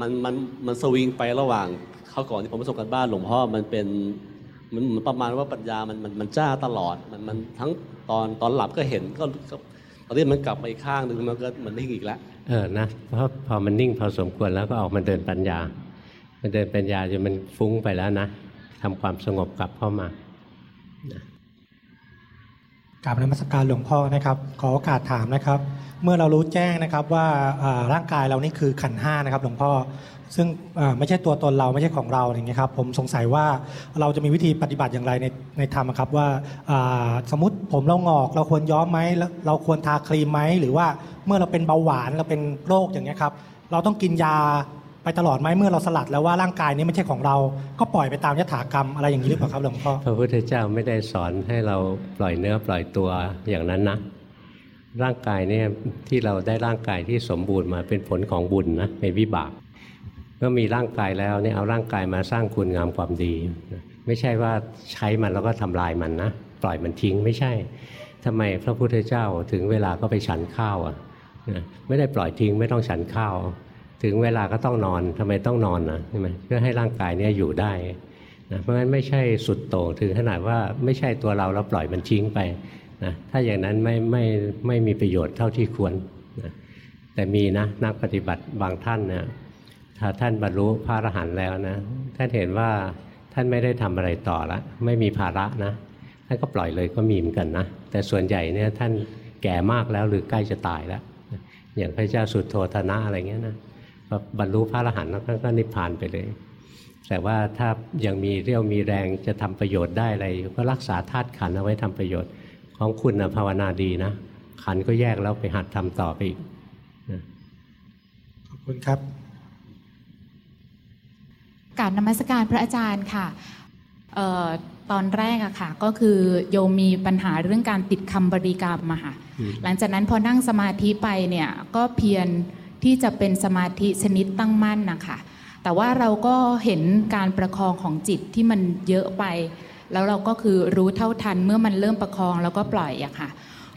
มันมันมันสวิงไประหว่างเข้าก่อนที่ผมไปส่งกันบ้านหลวงพ่อมันเป็นมันเหมือนประมาณว่าปัญญามันมันมันจ้าตลอดมันมันทั้งตอนตอนหลับก็เห็นก็ก็ตอนนี้มันกลับไปอีกข้างหนึ่งมันก็มันนิ่งอีกแล้วเออนะเพราะพอมันนิ่งพอสมควรแล้วก็ออกมาเดินปัญญา มันเดินปัญญาจนมันฟุ้งไปแล้วนะทำความสงบกลับเข้ามา กราบนมัสการหลวงพ่อนะครับ ขอโอกาสถามนะครับ เมื่อเรารู้แจ้งนะครับว่าร่างกายเรานี่คือขันห้านะครับ หลวงพ่อซึ่งไม่ใช่ตัวตนเราไม่ใช่ของเราอย่างเงี้ยครับผมสงสัยว่าเราจะมีวิธีปฏิบัติอย่างไรในในธรรมครับว่าอ่าสมมติผมเรางอก เราควรย้อมไหมแล้วเราควรทาครีมไหมหรือว่าเมื่อเราเป็นเบาหวานเราเป็นโรคอย่างเงี้ยครับเราต้องกินยา ไปตลอดไหมเมื่อเราสลัดแล้วว่าร่างกายนี้ไม่ใช่ของเรา ก็ปล่อยไปตามยถากรรมอะไรอย่างนี้หรือเปล่าครับหลวงพ่อพระพุทธเจ้าไม่ได้สอนให้เราปล่อยเนื้อปล่อยตัวอย่างนั้นนะร่างกายเนี่ยที่เราได้ร่างกายที่สมบูรณ์มาเป็นผลของบุญนะเป็นวิบากเมื่อมีร่างกายแล้วเนี่ยเอาร่างกายมาสร้างคุณงามความดี ไม่ใช่ว่าใช้มันแล้วก็ทำลายมันนะปล่อยมันทิ้งไม่ใช่ทำไมพระพุทธเจ้าถึงเวลาก็ไปฉันข้าวอะนะไม่ได้ปล่อยทิ้งไม่ต้องฉันข้าว ถึงเวลาก็ต้องนอนทำไมต้องนอนนะใช่ไหมเพื่อให้ร่างกายเนี่ยอยู่ได้นะเพราะฉะนั้นไม่ใช่สุดโต่งถึงขนาดว่าไม่ใช่ตัวเราแล้วปล่อยมันทิ้งไปนะถ้าอย่างนั้นไม่ไม่ไม่มีประโยชน์เท่าที่ควรนะแต่มีนะนักปฏิบัติบางท่านนี่ยถ้าท่านบรรลุพระอรหันต์แล้วนะท่านเห็นว่าท่านไม่ได้ทำอะไรต่อละไม่มีภาระนะท่านก็ปล่อยเลยก็มีเหมือนกันนะแต่ส่วนใหญ่เนี่ยท่านแก่มากแล้วหรือใกล้จะตายแล้วอย่างพระเจ้าสุดโทธนะอะไรเงี้ยนะ พอบรรลุพระอรหันต์แล้วท่านก็นิพพานไปเลย แต่ว่าถ้ายังมีเรี่ยวมีแรงจะทำประโยชน์ได้อะไรอยู่ก็รักษาธาตุขันธ์เอาไว้ทำประโยชน์ ของคุณนะภาวนาดีนะ ขันธ์ก็แยกแล้วไปหัดทำต่อไปอีกนะขอบคุณครับกรารนมัสการพระอาจารย์ค่ะเอ่อตอนแรกอะค่ะ ก็คือโยมมีปัญหาเรื่องการติดคำบริกรรมมาค่ะ หลังจากนั้นพอนั่งสมาธิไปเนี่ยก็เพียร ที่จะเป็นสมาธิชนิดตั้งมั่นนะคะแต่ว่าเราก็เห็นการประคองของจิตที่มันเยอะไป แล้วเราก็คือรู้เท่าทันเมื่อมันเริ่มประคองแล้วก็ปล่อยอะค่ะ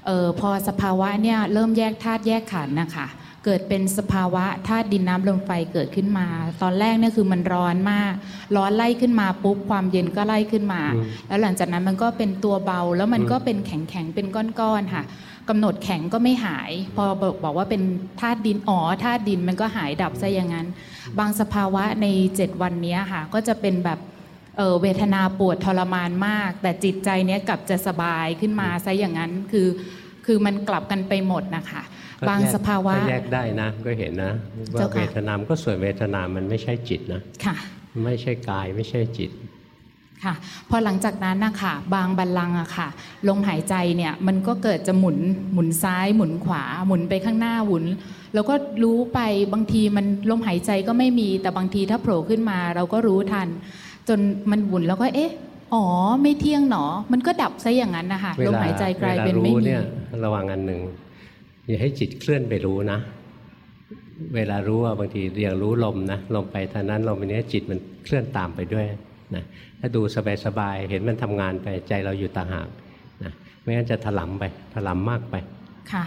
เออพอสภาวะเนี่ยเริ่มแยกธาตุแยกขันธ์นะคะเกิดเป็นสภาวะธาตุดินน้ำลมไฟเกิดขึ้นมา ตอนแรกเนี่ยคือมันร้อนมาก ร้อนไล่ขึ้นมาปุ๊บความเย็นก็ไล่ขึ้นมา แล้วหลังจากนั้นมันก็เป็นตัวเบาแล้วมันก็เป็นแข็งแข็งๆเป็นก้อนๆค่ะ กำหนดแข็งก็ไม่หาย พอบอกบอกว่าเป็นธาตุดินอ๋อธาตุดินมันก็หายดับซะอย่างนั้น บางสภาวะใน 7 วันเนี้ยค่ะก็จะเป็นแบบเอ่อเวทนาปวดทรมานมาก แต่จิตใจเนี้ยกลับจะสบายขึ้นมาซะอย่างนั้นคือคือมันกลับกันไปหมดนะคะก็บางแยกสภาวะก็แยกได้นะก็เห็นนะ ว่าเจ้าค่ะเวทนามนก็ส่วนเวทนามันไม่ใช่จิตนะค่ะไม่ใช่กายไม่ใช่จิต ค่ะพอหลังจากนั้นนะคะบางบัลลังก์อะค่ะลมหายใจเนี่ยมันก็เกิดจะหมุนหมุนซ้ายหมุนขวาหมุนไปข้างหน้าหมุน แล้วก็รู้ไปบางทีมันลมหายใจก็ไม่มีแต่บางทีถ้าโผล่ขึ้นมาเราก็รู้ทัน จนมันหมุนแล้วก็เอ๊ะอ๋อไม่เที่ยงหนอ มันก็ดับซะอย่างนั้นนะคะเวลมลาหายใจกลายเป็นวไม่รู้มีเนี่ยระวังอันหนึ่งอย่าให้จิตเคลื่อนไปรู้นะ เวลารู้ว่าบางทีเรียงรู้ลมนะลมไปทางนั้นลมไปนี้จิตมันเคลื่อนตามไปด้วยนะ ถ้าดูสบายๆเห็นมันทำงานไปใจเราอยู่ต่างหากนะไม่งั้นจะถลำไปถลำมากไปค่ะ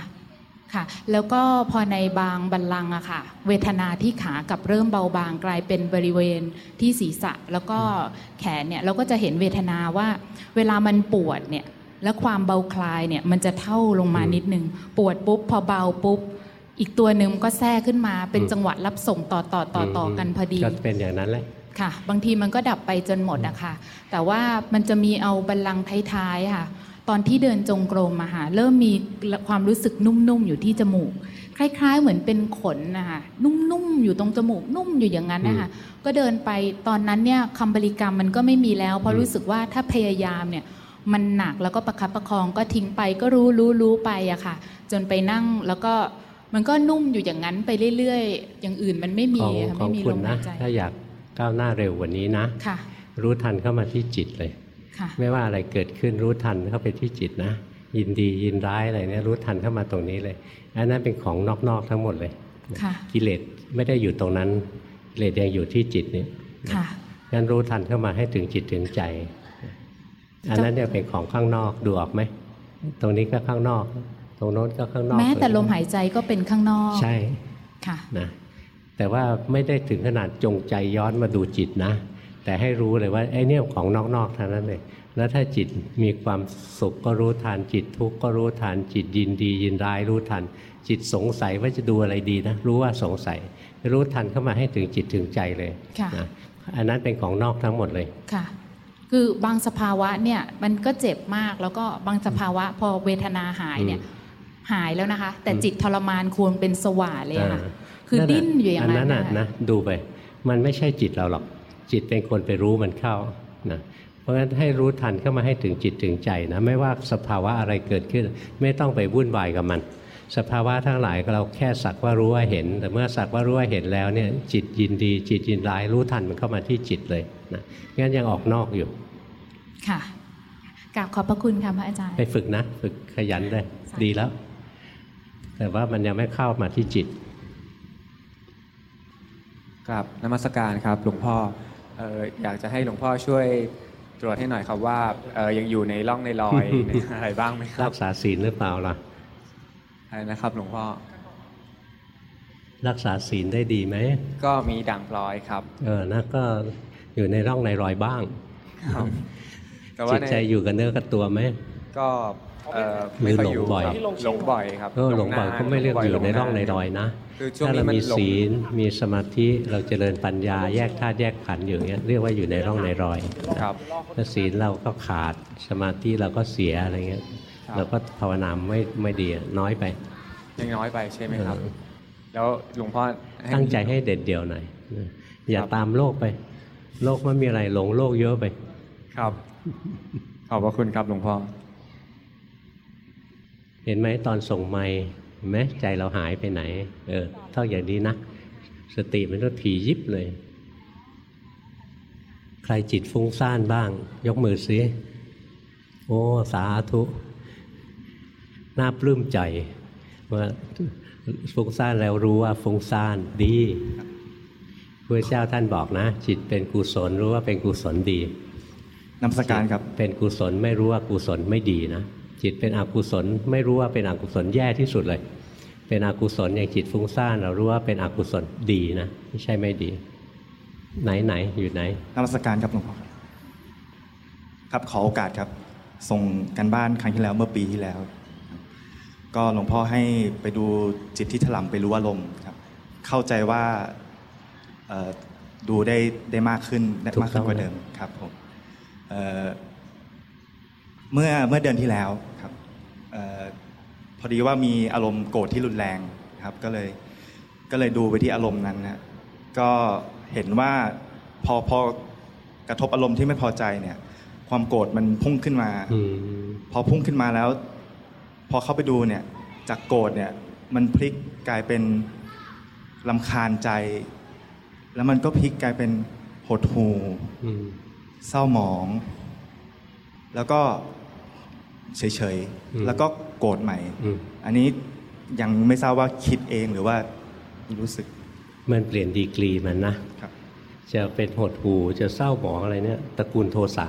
ค่ะ แล้วก็พอในบางบัลลังก์อะค่ะ เวทนาที่ขากับเริ่มเบาบางกลายเป็นบริเวณที่ศีรษะ แล้วก็แขนเนี่ยเราก็จะเห็นเวทนาว่าเวลามันปวดเนี่ยแล้วความเบาคลายเนี่ยมันจะเท่าลงมานิดนึง ปวดปุ๊บพอเบาปุ๊บ อีกตัวหนึ่งก็แทรกขึ้นมาเป็นจังหวะรับส่งต่อต่อต่อต่อกันพอดีก็เป็นอย่างนั้นแหละ ค่ะ บางทีมันก็ดับไปจนหมดอะค่ะแต่ว่ามันจะมีเอาบัลลังก์ท้ายๆค่ะ ตอนที่เดินจงกรมมาค่ะเริ่มมีความรู้สึกนุ่มๆอยู่ที่จมูก คล้ายๆ เหมือนเป็นขนนะคะนุ่มๆอยู่ตรงจมูกนุ่มอยู่อย่างนั้นนะคะก็เดินไปตอนนั้นเนี่ยคำบริกรรมมันก็ไม่มีแล้ว เพราะรู้สึกว่าถ้าพยายามเนี่ยมันหนักแล้วก็ประคับประคองก็ทิ้งไปก็รู้รู้รู้ไปอะค่ะ จนไปนั่งแล้วก็มันก็นุ่มอยู่อย่างนั้นไปเรื่อยๆ อย่างอื่นมันไม่มีของค่ะขอไม่งมีคุลณมนะหายใจถ้าอยาก ก้าวหน้าเร็วกว่านี้นะค่ะ รู้ทันเข้ามาที่จิตเลยค่ะไม่ว่าอะไรเกิดขึ้นรู้ทันเข้าไปที่จิตนะ ยินดียินร้ายอะไรเนี่ยรู้ทันเข้ามาตรงนี้เลยอันนั้นเป็นของนอกๆทั้งหมดเลยค่ะกิเลสไม่ได้อยู่ตรงนั้นกิเลสยังอยู่ที่จิตนี่ค่ะงั้นรู้ทันเข้ามาให้ถึงจิตถึงใจ อันนั้นเนี่ยเป็นของข้างนอกดูออกไหมตรงนี้ก็ข้างนอก ตรงโน้นก็ข้างนอก แม้แต่ลมหายใจก็เป็นข้างนอก ใช่ ค่ะ นะ แต่ว่าไม่ได้ถึงขนาดจงใจย้อนมาดูจิตนะ แต่ให้รู้เลยว่าไอ้เนี่ยของนอกๆเท่านั้นเลยแล้วถ้าจิตมีความสุขก็รู้ทันจิตทุกข์ก็รู้ทันจิตยินดียินร้ายรู้ทัน จิตสงสัยว่าจะดูอะไรดีนะ รู้ว่าสงสัย รู้ทันเข้ามาให้ถึงจิตถึงใจเลยค่ะนะอันนั้นเป็นของนอกทั้งหมดเลยค่ะ คือบางสภาวะเนี่ยมันก็เจ็บมากแล้วก็บางสภาวะพอเวทนาหายเนี่ยหายแล้วนะคะ แต่จิตทรมานควรเป็นสว่านเลยอะค่ะอ่า คือนั่นน่ะดิ้นอยู่อย่างอันนั้นั้นนน่ะนะคะนะดูไป มันไม่ใช่จิตเราหรอก จิตเป็นคนไปรู้มันเข้านะเพราะฉะนั้นให้รู้ทันเข้ามาให้ถึงจิตถึงใจนะไม่ว่าสภาวะอะไรเกิดขึ้น ไม่ต้องไปวุ่นวายกับมัน สภาวะทั้งหลายเราแค่สักว่ารู้ว่าเห็น แต่เมื่อสักว่ารู้ว่าเห็นแล้วเนี่ยจิตยินดี จิตยินร้ายรู้ทันมันเข้ามาที่จิตเลยนะงั้นยังออกนอกอยู่ ค่ะกราบขอบพระคุณค่ะพระอาจารย์ไปฝึกนะ ฝึกขยันเลยดีแล้ว แต่ว่ามันยังไม่เข้ามาที่จิต ครับนมัสการครับหลวงพ่อเอ่ออยากจะให้หลวงพ่อช่วยตรวจให้หน่อยครับว่าเอ่อยังอยู่ในร่องในรอย ในอะไรบ้างไหมครัรับกษาศีลหรือเปล่าล่ะอะไรนะครับ หลวงพ่อรักษาศีลได้ดีไหมก็มีด่างพลอยครับ เออนะก็อยู่ในร่องในรอยบ้างครับแต่ว่าจิตในใจอยู่กับเนื้อกับตัวไหมก็เอ่อหรือ ไม่ค่อยหลงอยู่บ่อยครับหลงบ่อยครับเออหลงบ่อยนาก็ไม่เรียกหลอยู่ในร่องในารอยนะคือช่วงถ้านี้เรามันมีหลงศีลมีสมาธิเราเจริญปัญญาแยกธาตุแยกขันธ์อยู่อย่างเงี้ยเรียกว่าอยู่ในร่องในรอยครับถ้าศีลเราก็ขาดสมาธิเราก็เสียอะไรเงี้ยครับเราก็ภาวนาไม่ไม่ดีอะน้อยไป ยังน้อยไปใช่ไหมครับเออแล้วหลวงพ่อห้ตั้งใจให้เด็ดเดี่ยวหน่อยอย่าตามโลกไป โลกไม่มีอะไรหลงโลกเยอะไป ครับขอบพระคุณครับหลวงพ่อ เห็นไหมตอนส่งไม้เห็นไหมใจเราหายไปไหน เออเท่าอย่างนี้นะ สติมันต้องถี่ยิบเลย ใครจิตฟุ้งซ่านบ้าง ยกมือสิโอ้ สาธุน่าปลื้มใจว่าฟุ้งซ่านแล้วรู้ว่าฟุ้งซ่านดีพระเจ้าท่านบอกนะ จิตเป็นกุศลรู้ว่าเป็นกุศลดีนมัสการครับเป็นกุศลไม่รู้ว่ากุศลไม่ดีนะ จิตเป็นอกุศล ไม่รู้ว่าเป็นอกุศลแย่ที่สุดเลย เป็นอกุศลอย่างจิตฟุ้งซ่าน เรารู้ว่าเป็นอกุศลดีนะไม่ใช่ไม่ดี ไหนไหนอยู่ไหนนมัสการครับหลวงพ่อครับขอโอกาสครับ ส่งกันบ้านครั้งที่แล้วเมื่อปีที่แล้ว ก็หลวงพ่อให้ไปดูจิตที่ถลำไปรู้อารมณ์ครับ เข้าใจว่าดูได้ได้มากขึ้นได้มากขึ้นกว่าเดิมครับผม เอ่อเมื่อเมื่อเดือนที่แล้วครับเออพอดีว่ามีอารมณ์โกรธที่รุนแรงครับก็เลยก็เลยดูไปที่อารมณ์นั้นนะก็เห็นว่าพอพอกระทบอารมณ์ที่ไม่พอใจเนี่ย ความโกรธมันพุ่งขึ้นมาอืมพอพุ่งขึ้นมาแล้ว พอเข้าไปดูเนี่ย จากโกรธเนี่ย มันพลิกกลายเป็นลำคาญใจ แล้วมันก็พลิกกลายเป็นหดหู่อืมเศร้าหมอง แล้วก็เฉยอืมๆแล้วก็โกรธใหม่อืมอันนี้ยังไม่ทราบว่าคิดเองหรือว่ารู้สึก มันเปลี่ยนดีกรีมันนะครับจะเป็นหดหูจะเศร้าหมองอะไรเนี่ยตระกูลโทสะ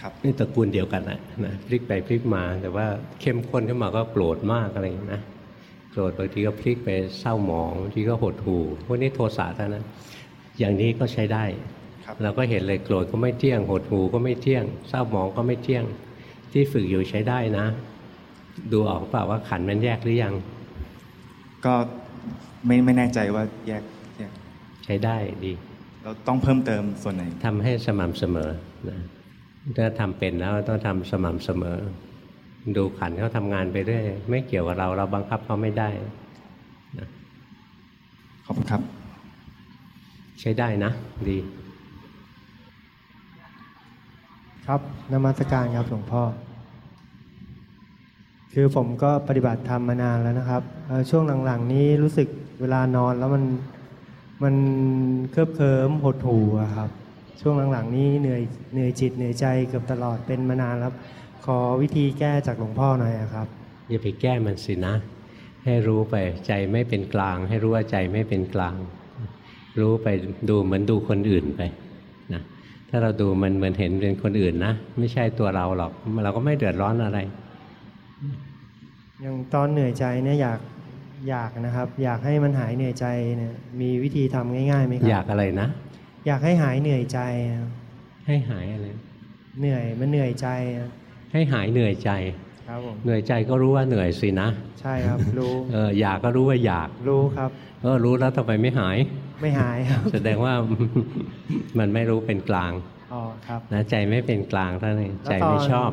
ครับนี่ตระกูลเดียวกันแหละนะพลิกไปพลิกมา แต่ว่าเข้มข้นขึ้นมาก็โกรธมากอะไรอย่างนี้นะรธบางทีก็พลิกไปเศร้าหมองบางทีก็หดหู่พวกนี้โทสะเท่านั้นอย่างนี้ก็ใช้ได้ครับ เราก็เห็นเลยโกรธก็ไม่เที่ยง หดหูก็ไม่เที่ยง เศร้าหมองก็ไม่เที่ยง ที่ฝึกอยู่ใช้ได้นะ ดูออกเปล่าว่าขันธ์มันแยกหรือยัง ก็ไม่ไม่แน่ใจว่าแยกแยกใช้ได้ดี เราต้องเพิ่มเติมส่วนไหนทำให้สม่ำเสมอนะถ้าทำเป็นแล้วต้องทำสม่ำเสมอ ดูขันธ์เขาทำงานไปเรื่อยไม่เกี่ยวกับเราเราบังคับเขาไม่ได้ขอบคุณครับ ใช้ได้นะ ดี ครับนมัสการครับหลวงพ่อ คือผมก็ปฏิบัติธรรมมานานแล้วนะครับ ช่วงหลังๆ นี้รู้สึกเวลานอนแล้วมันมันเคลิบเคลิ้มหดหู่ครับ ช่วงหลังๆ นี้เหนื่อยเหนื่อยจิตเหนื่อยใจเกือบตลอดเป็นมานานแล้วขอวิธีแก้จากหลวงพ่อหน่อยครับอย่าไปแก้มันสินะ ให้รู้ไปใจไม่เป็นกลาง ให้รู้ว่าใจไม่เป็นกลาง รู้ไปดูเหมือนดูคนอื่นไปาเราดูมันเหมือนเห็นเป็นคนอื่นนะ ไม่ใช่ตัวเราหรอก เราก็ไม่เดือดร้อนอะไรอย่างตอนเหนื่อยใจเนี่ยอยากอยากนะครับ อยากให้มันหายเหนื่อยใจเนี่ยมีวิธีทำง่ายๆไหมครัอยากอะไรนะ อยากให้หายเหนื่อยใจครับให้หายอะไรเหนื่อยมันเหนื่อยใจอะให้หายเหนื่อยใจ ครับผมเหนื่อยใจก็รู้ว่าเหนื่อยสินะ ใช่ครับรู้เอออยากก็รู้ว่าอยากรู้ครับเออรู้แล้วทำไมไม่หาย ไม่หายครับ แสดงว่ามันไม่รู้เป็นกลางอ๋อครับนะใจไม่เป็นกลางเท่านั้นเองใจแล้วตนไม่ชอบ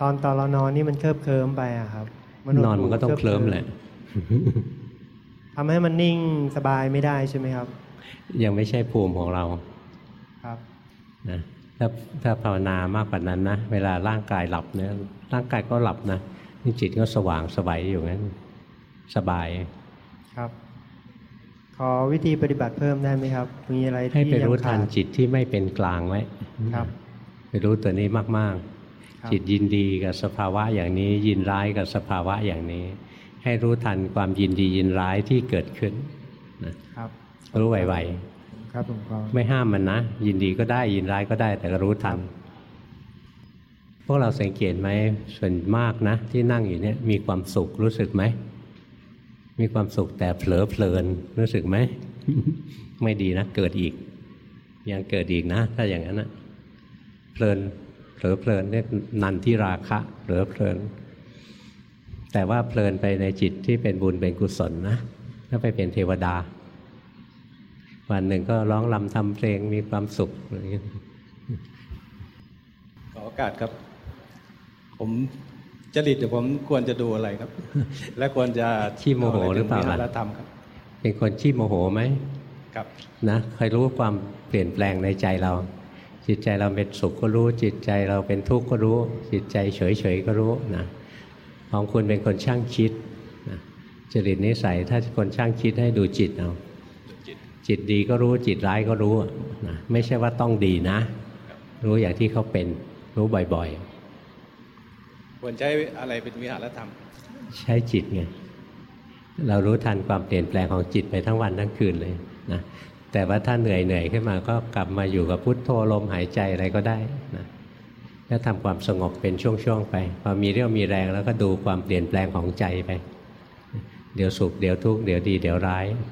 ตอนตอนเรานอนนี่มันเคลิบเคลิ้มไปอะครับหดนอนมันก็ต้องบเคลิ้มแหละทำให้มันนิ่งสบายไม่ได้ใช่ไหมครับ ยังไม่ใช่ภูมิของเราครับนะ ถ้าถ้าภาวนามากกว่านั้นนะ เวลาร่างกายหลับเนี่ยร่างกายก็หลับนะนี่จิตก็สว่างสบายอยู่งั้น สบายครับ ขอวิธีปฏิบัติเพิ่มได้ไหมครับ มีอะไรให้ที่ไปยังรู้ขาทันดจิตที่ไม่เป็นกลางไว้ครับไปรู้ตัวนี้มากครับๆจิตยินดีกับสภาวะอย่างนี้ ยินร้ายกับสภาวะอย่างนี้ ให้รู้ทันความยินดียินร้ายที่เกิดขึ้นนะครับรู้ไว ครับหลวงพ่อไม่ห้ามมันนะ ยินดีก็ได้ยินร้ายก็ได้แต่ก็รู้ทันพวกเราสังเกตไหมส่วนมากนะ ที่นั่งอยู่เนี่ยมีความสุขรู้สึกไหม มีความสุขแต่เผลอเพลินรู้สึกไหม ไม่ดีนะ เกิดอีก ยังเกิดอีกนะ ถ้าอย่างนั้นนะเพลินเผลอเพลินเรียกนันทิราคะเผลอเพลิน แต่ว่าเพลินไปในจิตที่เป็นบุญเป็นกุศลนะถ้าไปเป็นเทวดา วันหนึ่งก็ร้องลำทำเพลงมีความสุขอะไรอย่างเงี้ยขอโอกาสครับ ผมจริตเดี๋ยวผมควรจะดูอะไรครับ และควรจะขี้โมโหหรือเปล่าวิล่ะหารธรรมครับเป็นคนขี้โมโหไหมครับนะใครรู้ความเปลี่ยนแปลงในใจเรา จิตใจเราเป็นสุขก็รู้ จิตใจเราเป็นทุกข์ก็รู้ จิตใจเฉยๆก็รู้นะของคุณเป็นคนช่างคิดนะจริตนิสัยถ้าคนช่างคิดให้ดูจิตเอา จิตดีก็รู้จิตร้ายก็รู้นะไม่ใช่ว่าต้องดีนะ รู้อย่างที่เขาเป็นรู้บ่อยควรใช้อะไรเป็นวิหารธรรมๆใช้จิตไงเรารู้ทันความเปลี่ยนแปลงของจิตไปทั้งวันทั้งคืนเลยนะแต่ว่าถ้าเหนื่อยเหนื่อยขึ้นมาก็กลับมาอยู่กับพุทโธลมหายใจอะไรก็ได้นะแล้วทำความสงบเป็นช่วงๆไปพอมีเรี่ยวมีแรงแล้วก็ดูความเปลี่ยนแปลงของใจไป เดี๋ยวสุขเดี๋ยวทุกข์เดี๋ยวดีเดี๋ยวร้ายนะ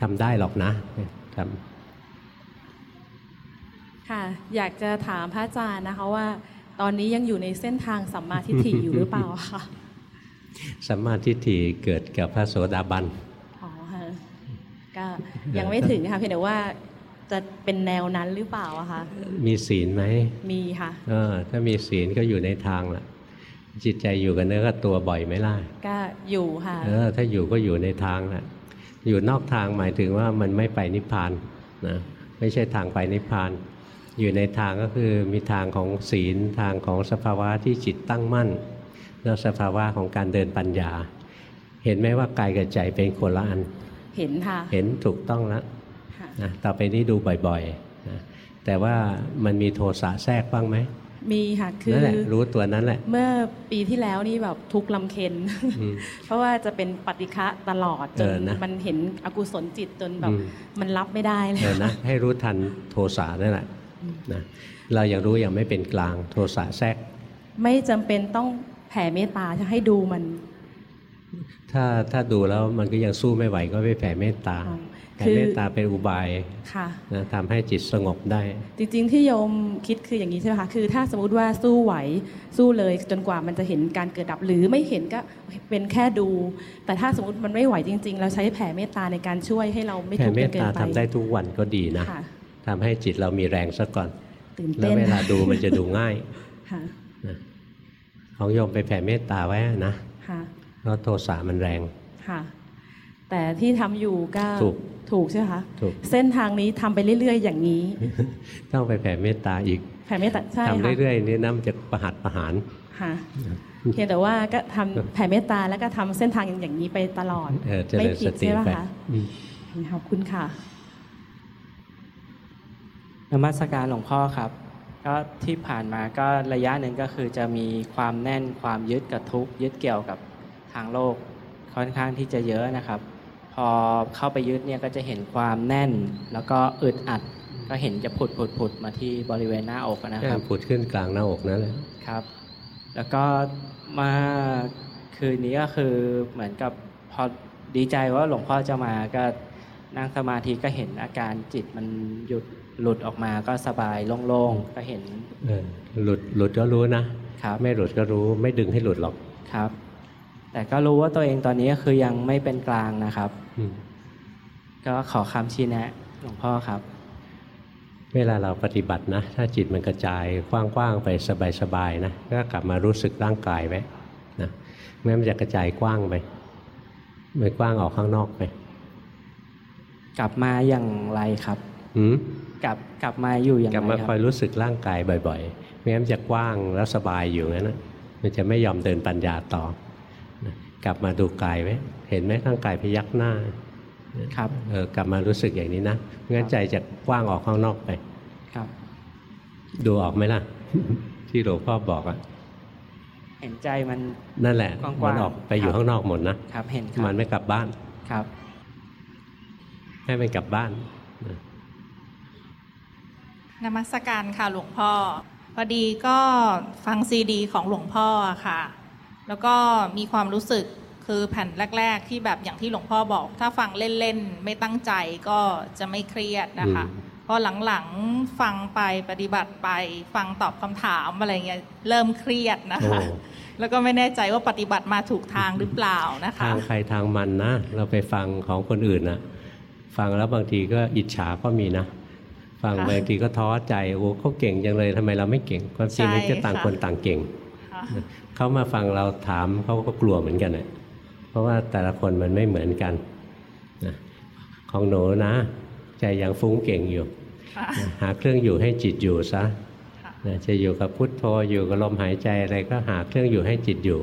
ทำได้หรอกนะทำค่ะ อยากจะถามพระอาจารย์นะคะว่า ตอนนี้ยังอยู่ในเส้นทางสัมมาทิฏฐิอยู่หรือเปล่าคะสัมมาทิฏฐิเกิดกับพระโสดาบันอ๋อค่ะก็ยังไม่ถึงค่ะเพียงแต่ว่าจะเป็นแนวนั้นหรือเปล่าอะคะมีศีลไหมมีค่ะเออถ้ามีศีลก็อยู่ในทางละจิตใจอยู่กับเนื้อกับตัวบ่อยไหมล่ะก็อยู่ค่ะเออถ้าอยู่ก็อยู่ในทางละ อยู่นอกทางหมายถึงว่ามันไม่ไปนิพพานนะไม่ใช่ทางไปนิพพาน อยู่ในทางก็คือมีทางของศีลทางของสภาวะที่จิตตั้งมั่น แล้วสภาวะของการเดินปัญญา เห็นไหมว่ากายกับใจเป็นคนละอัน เห็นค่ะ เห็นถูกต้องแล้วค่ะนะต่อไปนี้ดูบ่อยๆนะแต่ว่ามันมีโทสะแทรกบ้างไหม มีค่ะคือนั่นแหละรู้ตัวนั้นแหละ เมื่อปีที่แล้วนี่แบบทุกข์ลำเค็นอืมเพราะว่าจะเป็นปฏิฆะตลอดจนเออนะมันเห็นอกุศลจิตจนแบบอืมมันรับไม่ได้เลยเออนะให้รู้ทันโทสะนั่นแหละนะเรายังรู้ยังไม่เป็นกลางโทสะแทรก ไม่จำเป็นต้องแผ่เมตตาจะให้ดูมัน ถ้าถ้าดูแล้วมันก็ยังสู้ไม่ไหวก็ไปแผ่เมตตาอ๋อ แผ่คือเมตตาเป็นอุบายค่ะนะทำให้จิตสงบได้ จริงๆที่โยมคิดคืออย่างนี้ใช่ไหมคะคือถ้าสมมติว่าสู้ไหวสู้เลยจนกว่ามันจะเห็นการเกิดดับหรือไม่เห็นก็เป็นแค่ดู แต่ถ้าสมมติมันไม่ไหวจริง ๆ เราใช้แผ่เมตตาในการช่วยให้เราไม่แผ่ทุกข์เมจตนเกินตาไปทำได้ทุกวันก็ดีนะค่ะทำให้จิตเรามีแรงซะก่อนตื่นแล้วเต้นเวลาดูมันจะดูง่ายค่ะนะของโยมไปแผ่เมตตาไว้นะค่ะเพราะโทสะมันแรงค่ะ แต่ที่ทำอยู่ก็ถูกถูกใช่ไหมคะถูกเส้นทางนี้ทำไปเรื่อยๆ อย่างนี้ ต้องไปแผ่เมตตาอีกแผ่เมตตาใช่ทำค่ะเรื่อยๆนี่น้ำจะประหัดประหารค่ะเพียงแต่ว่าก็ทำแผ่เมตตาแล้วก็ทำเส้นทางอย่างนี้ไปตลอดเออเจไม่ริญผิสดติใช่ไหมไปคะอืมขอบคุณค่ะนมัสการหลวงพ่อครับ ก็ที่ผ่านมาก็ระยะหนึ่งก็คือจะมีความแน่นความยึดกับทุกข์ยึดเกี่ยวกับทางโลกค่อนข้างที่จะเยอะนะครับ พอเข้าไปยึดเนี่ยก็จะเห็นความแน่น แล้วก็อึดอัดก็เห็นจะผุดผุดผุดมาที่บริเวณหน้าอกนะแค่ครับผุดขึ้นกลางหน้าอกนั่นแหละครับ แล้วก็มาคืนนี้ก็คือเหมือนกับพอดีใจว่าหลวงพ่อจะมาก็นั่งสมาธิก็เห็นอาการจิตมันหยุดหลุดออกมาก็สบายโล่งๆก็เห็นเออหลุดหลุดก็รู้นะครับ ไม่หลุดก็รู้ไม่ดึงให้หลุดหรอกครับ แต่ก็รู้ว่าตัวเองตอนนี้ก็คือยังไม่เป็นกลางนะครับอืมก็ขอคำชี้แนะหลวงพ่อครับ เวลาเราปฏิบัตินะ ถ้าจิตมันกระจายกว้างๆไปสบายๆนะ ก็กลับมารู้สึกร่างกายไว้นะไม่งั้นมันจะกระจายกว้างไปมันกว้างออกข้างนอกไป กลับมาอย่างไรครับหืมกลับกลับมาอยู่อย่างกลับไรมาคคอยรับรู้สึกร่างกายบ่อยๆไม่งั้นมันจะกว้างแล้วสบายอยู่งั้นนะมันจะไม่ยอมเดินปัญญาต่อนะ กลับมาดูกายไว้เห็นไหมร่างกายพยักหน้าครับเออกลับมารู้สึกอย่างนี้นะไม่งั้นใจจะกว้างออกข้างนอกไป ครับ ดูออกไหมล่ะ ที่หลวงพ่อบอกอะเห็นใจมันนั่นแหละกว้างๆมันออกไปอยู่ครับข้างนอกหมดนะครับ เห็นครับมันไม่กลับบ้านครับ ให้มันกลับบ้านนมัสการค่ะหลวงพ่อพอดีก็ฟังซีดี ของหลวงพ่ออะค่ะ แล้วก็มีความรู้สึกคือแผ่นแรก ๆ ที่แบบอย่างที่หลวงพ่อบอก ถ้าฟังเล่นๆไม่ตั้งใจก็จะไม่เครียดนะคะอืมพอหลังๆฟังไปปฏิบัติไป ฟังตอบคำถามอะไรเงี้ยเริ่มเครียดนะโอ้คะ แล้วก็ไม่แน่ใจว่าปฏิบัติมาถูกทางหรือเปล่านะคะทางใครทางมันนะ เราไปฟังของคนอื่นนะฟังแล้วบางทีก็อิจฉาก็มีนะ ฟังค่ะบางทีก็ท้อใจโอ้เขาเก่งจังเลยทำไมเราไม่เก่งความจริงใช่มันก็ต่างค่ะคนต่างเก่งค่ะ เขามาฟังเราถามเขาก็กลัวเหมือนกันนะเพราะว่าแต่ละคนมันไม่เหมือนกันนะของหนูนะ ใจยังฟุ้งเก่งอยู่ค่ะนะหาเครื่องอยู่ให้จิตอยู่ซะค่ะนะจะอยู่กับพุทโธอยู่กับลมหายใจอะไรก็หาเครื่องอยู่ให้จิตอยู่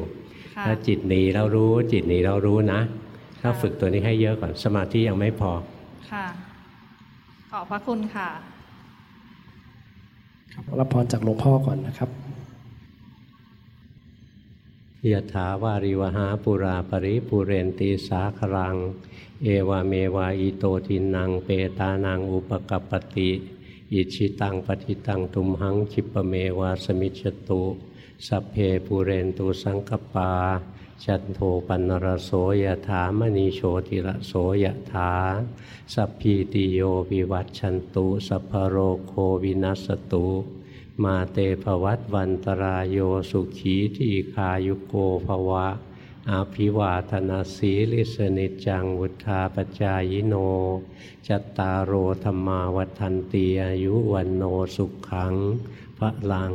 ค่ะถ้าจิตหนีเรารู้จิตหนีเรารู้นะถ้าฝึกตัวนี้ให้เยอะก่อนสมาธิยังไม่พอค่ะขอบพระคุณค่ะรับพรจากหลวงพ่อก่อนนะครับ ยะถาวาริวหาปุราปริปุเรนตีสาครัง เอวาเมวาอิโตทินังเปตานังอุปกปปติอิชิตังปฏิตังตุมหังคิปเมวาสมิจตุสัพเพปุเรนตุสังกปา จันโทปันนรโสยถามณีโชติระโสยถา สัพพีติโยวิวัตชันตุ สัพพโรโควินัสตุ มาเตภวัตวันตรายโยสุขีทีคายุโกภวะ อาภิวาธนาสีลิสนิจังวุธาปจายโน จัตตารโอธรรมาวัฏันตีอายุวันโนสุขขังพระลัง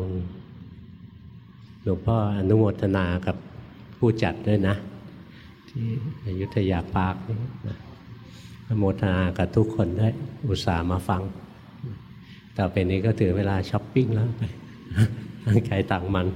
หลวงพ่ออนุโมทนากับผู้จัดด้วยนะ ที่อยุธยาปาร์คนะอนุโมทนากับทุกคนด้วยอุตส่าห์มาฟัง ต่อไปนี้ก็ถือเวลาช้อปปิ้งแล้วไปตั้งใจต่างมัน